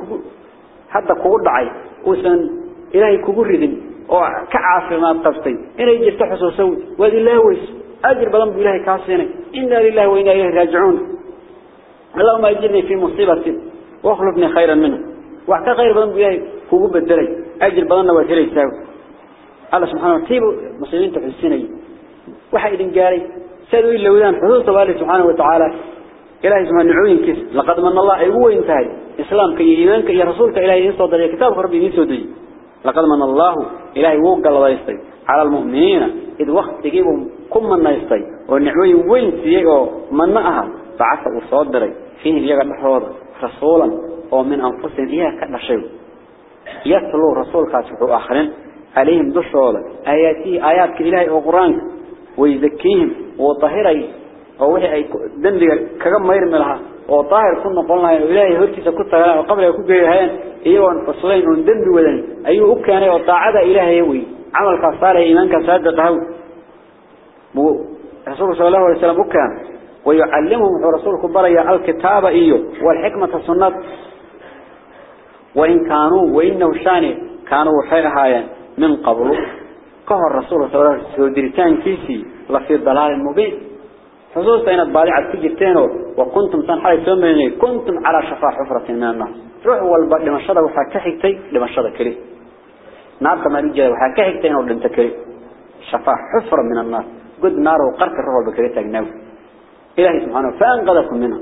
[SPEAKER 1] هذا كله عي وسن إلهي كبر ردن أو كعاف ما تفتي إن يجد حسوسه وذي الله ويس. أجر بدن بإلهي كاسيني. إنا لله وإنا إليه راجعون. اللهم أجرني في مصيبة. واخلفني خيرا منه. واحتى غير بدن بإلهي كبر الدري أجر بدن وثيري يساوي الله سبحانه وتعالى مسلمين تحسيني. وحي إذن قالي سيدو إلا وذان حدود طباله سبحانه وتعالى إلهي سبحانه نعوين كس لقد من الله هو ينتهي إسلام كي إيمان كي رسولك إلهي إنسو دري كتاب ربي إنسو دي لقد من الله إلهي هو قال الله يستي على المؤمنين إذ وقت تجيبهم كم من يستي ونعوين وين سيئو من نأها فعسى أصوات دري فيه ليغا محرور رسولا ومن أنفسهم إيه كأن شيء يصلوا رسول سبحانه آخرين عليهم دوش شوالك آياتي آيات كإلهي وقرانك ويزكيهم وطهري ووحي أي دنبي كغم مير ملها وطاهر كنا قلنا إلهي هرتي سكت وقبل يكون جيهان إيوان فصلين وندنبي وذن أيو أكاني وطاعد إلهي يوي عمل كصالة إيمان كسادة هو رسول صلى الله عليه وسلم أكان ويعلمهم رسولك بريا الكتاب إيو والحكمة السنة. وإن كانوا وإنه شاني. كانوا حيرهايا من قبل. كهر الرسول صلى الله عليه وسلم دريتان كيسي لفي الضلال المبين. حصوصا إن الضالعة تجرتينه وكنتم تنحري سميني كنتم على شفا حفرة من النار. روحوا والبعد لما شرد وحاكحكتي لما شرد كري. نار كما نجي وحاكحكتين ولن تكري شفا حفرة من النار. قد نار وقرك الروح بكريتك نو إلهي سبحانه فأنقذكم منها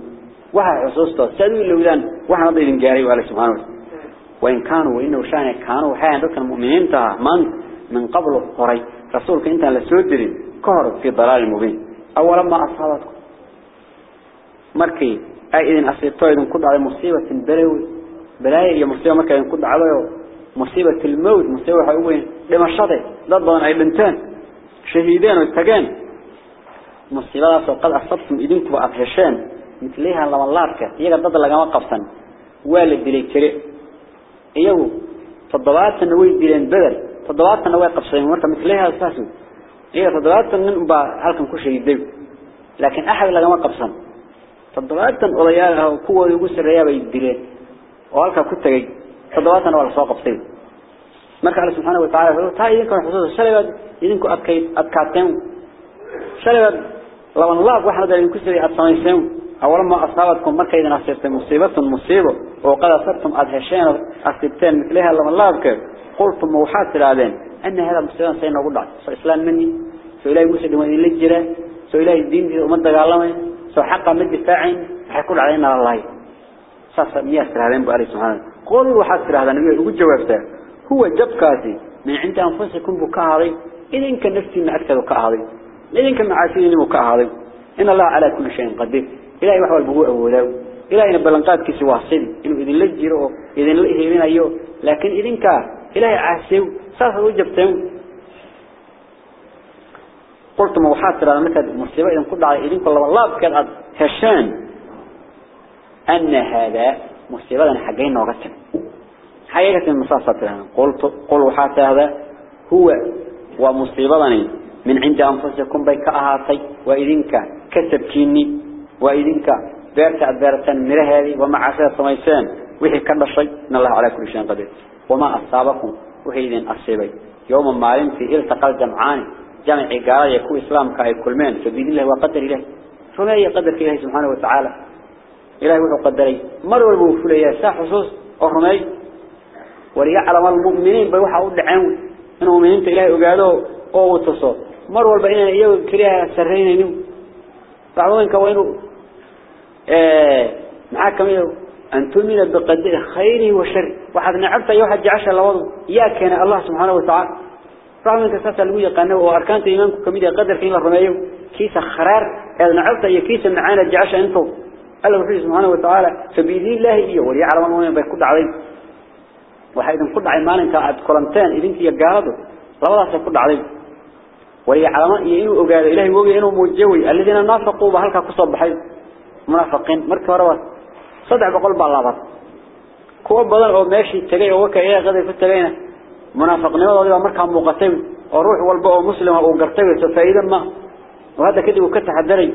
[SPEAKER 1] وها حصوصته سألوا اللولان وها نضيل جاري وعلى سبحانه وإن كانوا وإنه شان كانوا حيان ذلك المؤمنين تها. من؟ من قبل قري رسولك أنت لسودري كهر في ضلال مبين. أولا ما أصابتكم. مركي أي إذن أصيبتوا إذن كد على مصيبة بلوي. بلاي يا مصيبة مركي إذن كد على مصيبة الموت. مصيبة حيوين لما الشطي ضدنا أي بنتان شهيدين واتقان مصيبة قد أصبتم إذن تبقى أفهشان مثليها لما أركت. يقول ضد لقما قفصا والد دليك شريء. iyagu toddobaatan way dileen bedel toddobaatan way qabsadeen marka midleeyaha asaasu iyaga toddobaatan nin baa halkan ku sheegiday laakiin axad lagama qabsan toddobaatan odayaal ah kuwooda ugu sareeyaa bay dileen oo halka ku tagay toddobaatan waa la soo qabtay marka Allah subhanahu wa ta'ala wuxuu taa idinka xusuus shaleeyad idinku adkay adkaateen shaleeyad laban laab waxa idinku sareeyay ad samayseen أولا ما أصابتكم مركا إذا أصبت مصيبة مصيبة وقد أصبتم أدهشين أصبتين مثلها لما الله بكر قلتم موحات العالين أن هذا مصيبة سينا قد فإسلام مني. فإلهي موسى دماني للجرة سو إلهي الدين دي أمد دقالما سو حقا مد دفاعين حيكون علينا الله. ساسا مياسر هذين بألي سبحانه. قولوا وحاسر هذا النبي يقول جوابته هو جب كاسي من عند أنفسكم بكاهضي إذن كان نفسي من أكثر بكاهضي إذن كان معاسيني بكاهضي إن الله على كل شيء قدير. إلهي وحوى البقوء أولاو إلهي نبلنقات كسي واصل إنه إذن لجره إذن لإهمين أيوه لكن إذن كا إلهي عاسيو ساسا وجبتهم قلت موحات ترى مثل مصيبة إذن قد على إذن الله بكذا هشان أن هذا مصيبة حقين وغسل. حقيقة المصاصة قلت قل وحات هذا هو ومصيبة من عند أنفسكم بيك أهاتي وإذنك كسبكيني وإذنك بيرت أبيرة مره هذه ومع عشرة سميسان وحي كرد الشيء إن الله على كل شيء قدير. وما أصابكم؟ وحي إذن أصيبي. يوم ما في التقى الجمعان جمع قال يكون إسلام كأي كل من فبيد الله وقدر إله فما يقدر إله سبحانه وتعالى؟ إلهي وحو قدري. مروا البوفلية سا حصوص. أرمي وليعلم المؤمنين بوحا أود عون إن المؤمنين إلهي أقالوا أو تصور. مروا البعين إياه كريها سرين نيو بعضهم كوينوا آه معاك ميو أن تؤمن بقدر خيره وشر. واحد نعبت حج عشر لوضو يا كان الله سبحانه وتعالى. بعضهم كساسة لو يقانوا وأركانت إيمانكم كميديا قدر كيما الرميو كيس خرار. إذا نعبت كيس معانا جعشة أنتو. الله وحده سبحانه وتعالى. فبإذن الله إيه وليعلم المؤمنين بيكون عليه. وحيدا كل عمال انت عد كلمتان إذن كي يقارده. لولا سيكون عليه. وليعلم إنه أقال إلهي وقال إنه الذين نافقوا بهلك كصب حي منافقين. مركب روات صدع بقول بالله كوا بدل أو ماشي تجي أو كأيه غدا في التجينا منافقين وضع مركب مقتل وروح والبقى مسلم أو قرتوي فإذا ما. وهذا كده وكتح الدري.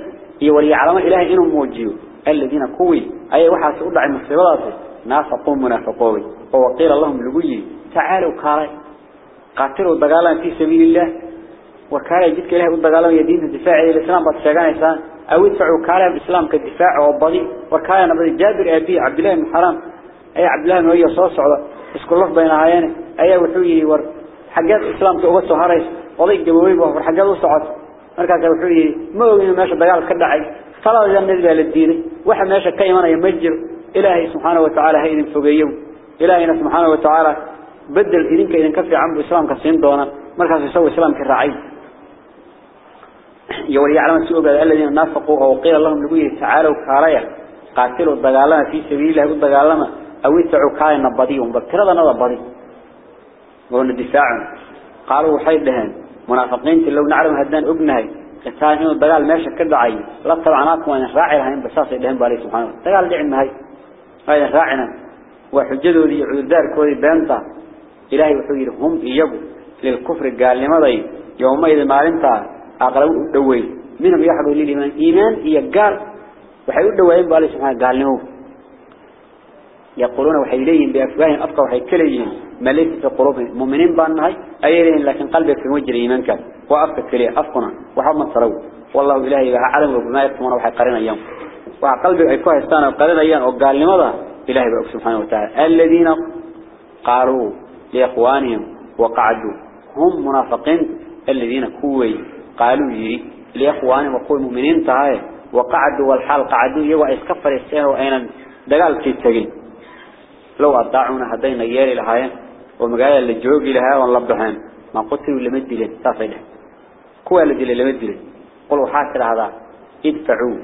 [SPEAKER 1] وليعلم إلهي إنه موجوي الذين كوي. أي واحد سؤال عن مصيبات نافقون منافقون وقيل اللهم لقوي. تعالوا كاري. قاتلوا الدقالة في سبيل الله. وكاري جدك إله الدقالة يدين الدفاع إلى باتشاقان إنسان أو يدفعوا كاري الإسلام كالدفاع وبضي وكاري نبضي جابر أبي عبد الله بن حرام. أي عبد الله وهي صوص على اسكو الله بين عيانه أي وحوي ور. حاجات الإسلام تقوصوا هريس وضيق جبوي بحر حاجات وصعد. مركز وحوي. ما هو ماشي الدقالة كدعي. صلاة جنة للدين. واحد ماشي كيمانا يمجر. إلهي سبحانه وتعالى هيدن فوقيهم إلهينا سبحانه وتعالى بدل إذنك إذن كفي عمو إسلام كسين دونا. مركز يسوي إسلام كالرعي يولي يعلم السؤال الذين نافقوا وقيل اللهم لقويه تعالوا كاريا قاتلوا الدقالما في سبيل الله الدقالما أو يتعوا كاين نبضيهم بكرة نبضي وهن الدفاع. قالوا حيد لهن منافقين لو نعلم هدان ابنهي قتال إنه الدجال ماشي كده عين لا طبعا وين راعي لهم بساس لهم بالله سبحانه. دجال دعم هاي هاي راعنا وحجدوا لي عذار كودي بنتا. إلهي وحير هم يجوا للكفر قال لما ضي يوم إذا ما أنت أقرب دوي. منهم يحبوا لي الإيمان إيمان يقال وحيود دوين بالله سبحانه قال له. يقولون وحيلين بأفواههم أفقى وحيكلين ما ليس في قلوبهم مؤمنين بأنها أيرين لكن قلبك في وجه إيمانك وأفقى كليه. أفقنا. وحب من تروا والله إلهي أعلم بما يكتمون وحي قرين أيام. وقلبك أيكوه استانا وقرين أيام. وقال لماذا؟ إلهي بأك سبحانه وتعالى. الذين قالوا لإخوانهم وقعدوا. هم منافقين. الذين كوي. قالوا يري لإخوانهم وقوي مؤمنين تعالى وقعدوا والحال قعدوا يوى إسكفر السنة وأين دقال تيتقين لو أضاعونا هدينا ياري لهاين ومقالا اللي جوغي لها ونلبحان ما قتلوا لمدلين تافينا كوا اللي لمدلين قلوا حاسر هذا ادفعوا.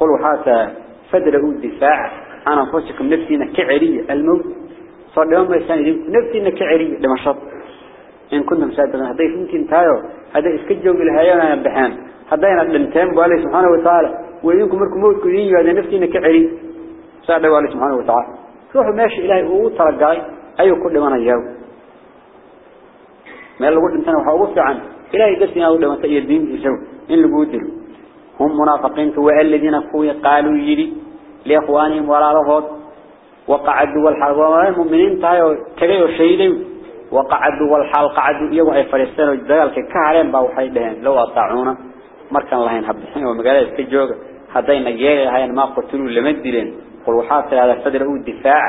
[SPEAKER 1] قلوا حاسر فدروا الدفاع. أنا أنفسكم نفسينا كعرية الموت. صار لهم يسان نفسينا كعرية لمشط إن كنتم سادتنا هذا يمكن تايو. هذا اسكجوا بالهايانا ينبحان هذا ينبحان بوالي سبحانه وتعالى. وإنكم مركم موتكم ينيو هذا نفسينا كعرية سادة والي سبحانه وتعالى. روح ماشي إلهي. وترقاي أيو كل من يجاو ما اللي قلت انتنا وحاوصي عنه إلهي قسنا أولا وانتأي الدين يسو. إن اللي قلتلوا هم منافقين هو الذين كوي قالوا يجري. لإخوانهم ولا رفض. وقعدوا والحال والمؤمنين تايو. تغيوا الشهيدين وقعدوا والحال قعدوا. إيوا أي فلسطين وجدالك كهرين باو حيدهن لو أطاعونا. مركان لهين هبحين ومقالة كجوغ هدين نجيري لهين ما قتلوا لمدلين قل وحاط هذا فدروا الدفاع.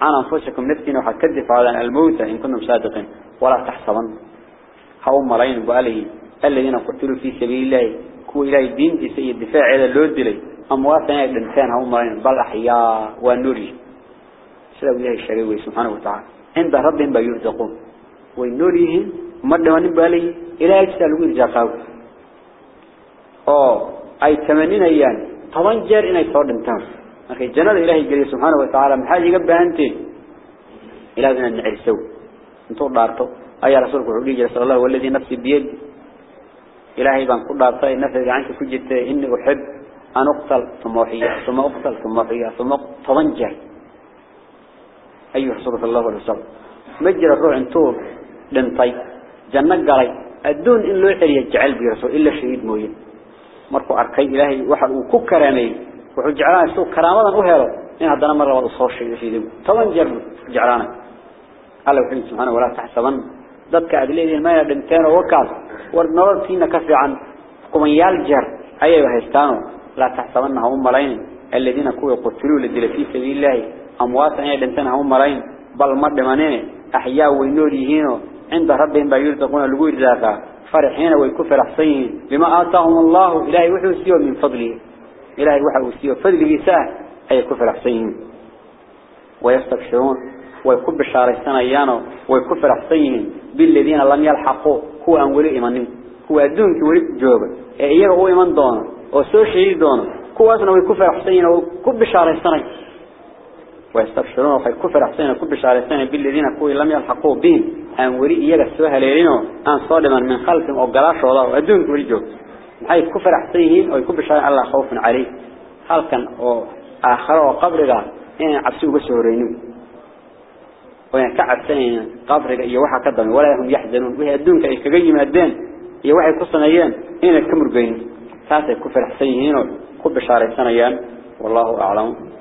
[SPEAKER 1] عن أنفسكم نفسنا وحد كدفاع عن الموت إن كنتم صادقين. ولا تحسبن. هم مرين بأله الذين قتلوا في سبيل الله. كو إلهي الدين تسي الدفاع إلى اللود لي أموات أن يدنتان هم مرين. بل أحياء ونوري سلام إلهي الشريوي سبحانه وتعالى. عند ربهم بيرزقون. وينوريهم مدوان بالي إلهي تسألوا إرزاقه أو أي ثمانين أيام طبعا جار إني صور دنتان أخي جنة إلهي قال سبحانه وتعالى محاجي قبها أنتين إلهي أن نعرسوا انتو دارتو أي رسولك وحولي صلى الله والذي نفسي بيد إلهي بان قد دارتو نفسي عنك كجت إني أحب أن أقتل ثم أحيا ثم أقتل ثم أحيا ثم تضنجر أيها رسول الله عليه وسلم مجرى الروح انتو لنطي جنة قالي الدون إن لو يحري الجعل برسول إلا شهيد موين مركو أركي إلهي وحد وككراني وحجعلان سوء كرامة أهله إن هذا مرة وصور شيء في ذي تضنجر جعلانا الله وحيد سبحانه ولا تحسبن ضدك أدلين ما يدنتين وكاس ورنور فينا كفي عن قميال جر أيها هستانو لا تحسبنها هم ملايين الذين كوا قتلوا للدل في سبيل الله أموات أن يدنتين هم ملايين بل مد منين أحياء وينوريهين عند ربهم بيرتقون لقول ذاك فرحين ويكفر حصين بما آتاهم الله. إلهي وحو سيو من فضله. إلهي وحو سيو فضله ساه أي كفر حصين. ويستبشرون. ويكب الشارستان أيانو ويكفر حصين. بالذين لم يلحقوا. هو أنولي إيمانين هو أدونك ولد جوبة إيه هو إيمان دونه وسو شهيد دونه أصلا ويكفر حصين. وكب الشارستان ويستبشرون. ويكفر حصين. وكب الشارستان بالذين كوا لم يلحقوا بهم أنولي إيجا سوها ليرينو أن صادما من خلفهم وقلاش والله وأدونك ولد جوبة هاي كفر حصين ويكب الشارستان الله خوف عليه. خلقا آخر وقبر إن عبسوه بسهرينو وين كعب سنين قبرك إيه واحد كذب ولا هم يحزنون. وهي الدون كأي كجي من الدين إيه واحد قصنا أيام هنا كمر بين. ساسة كفر حسين هنا كب شارع سنيان والله أعلم.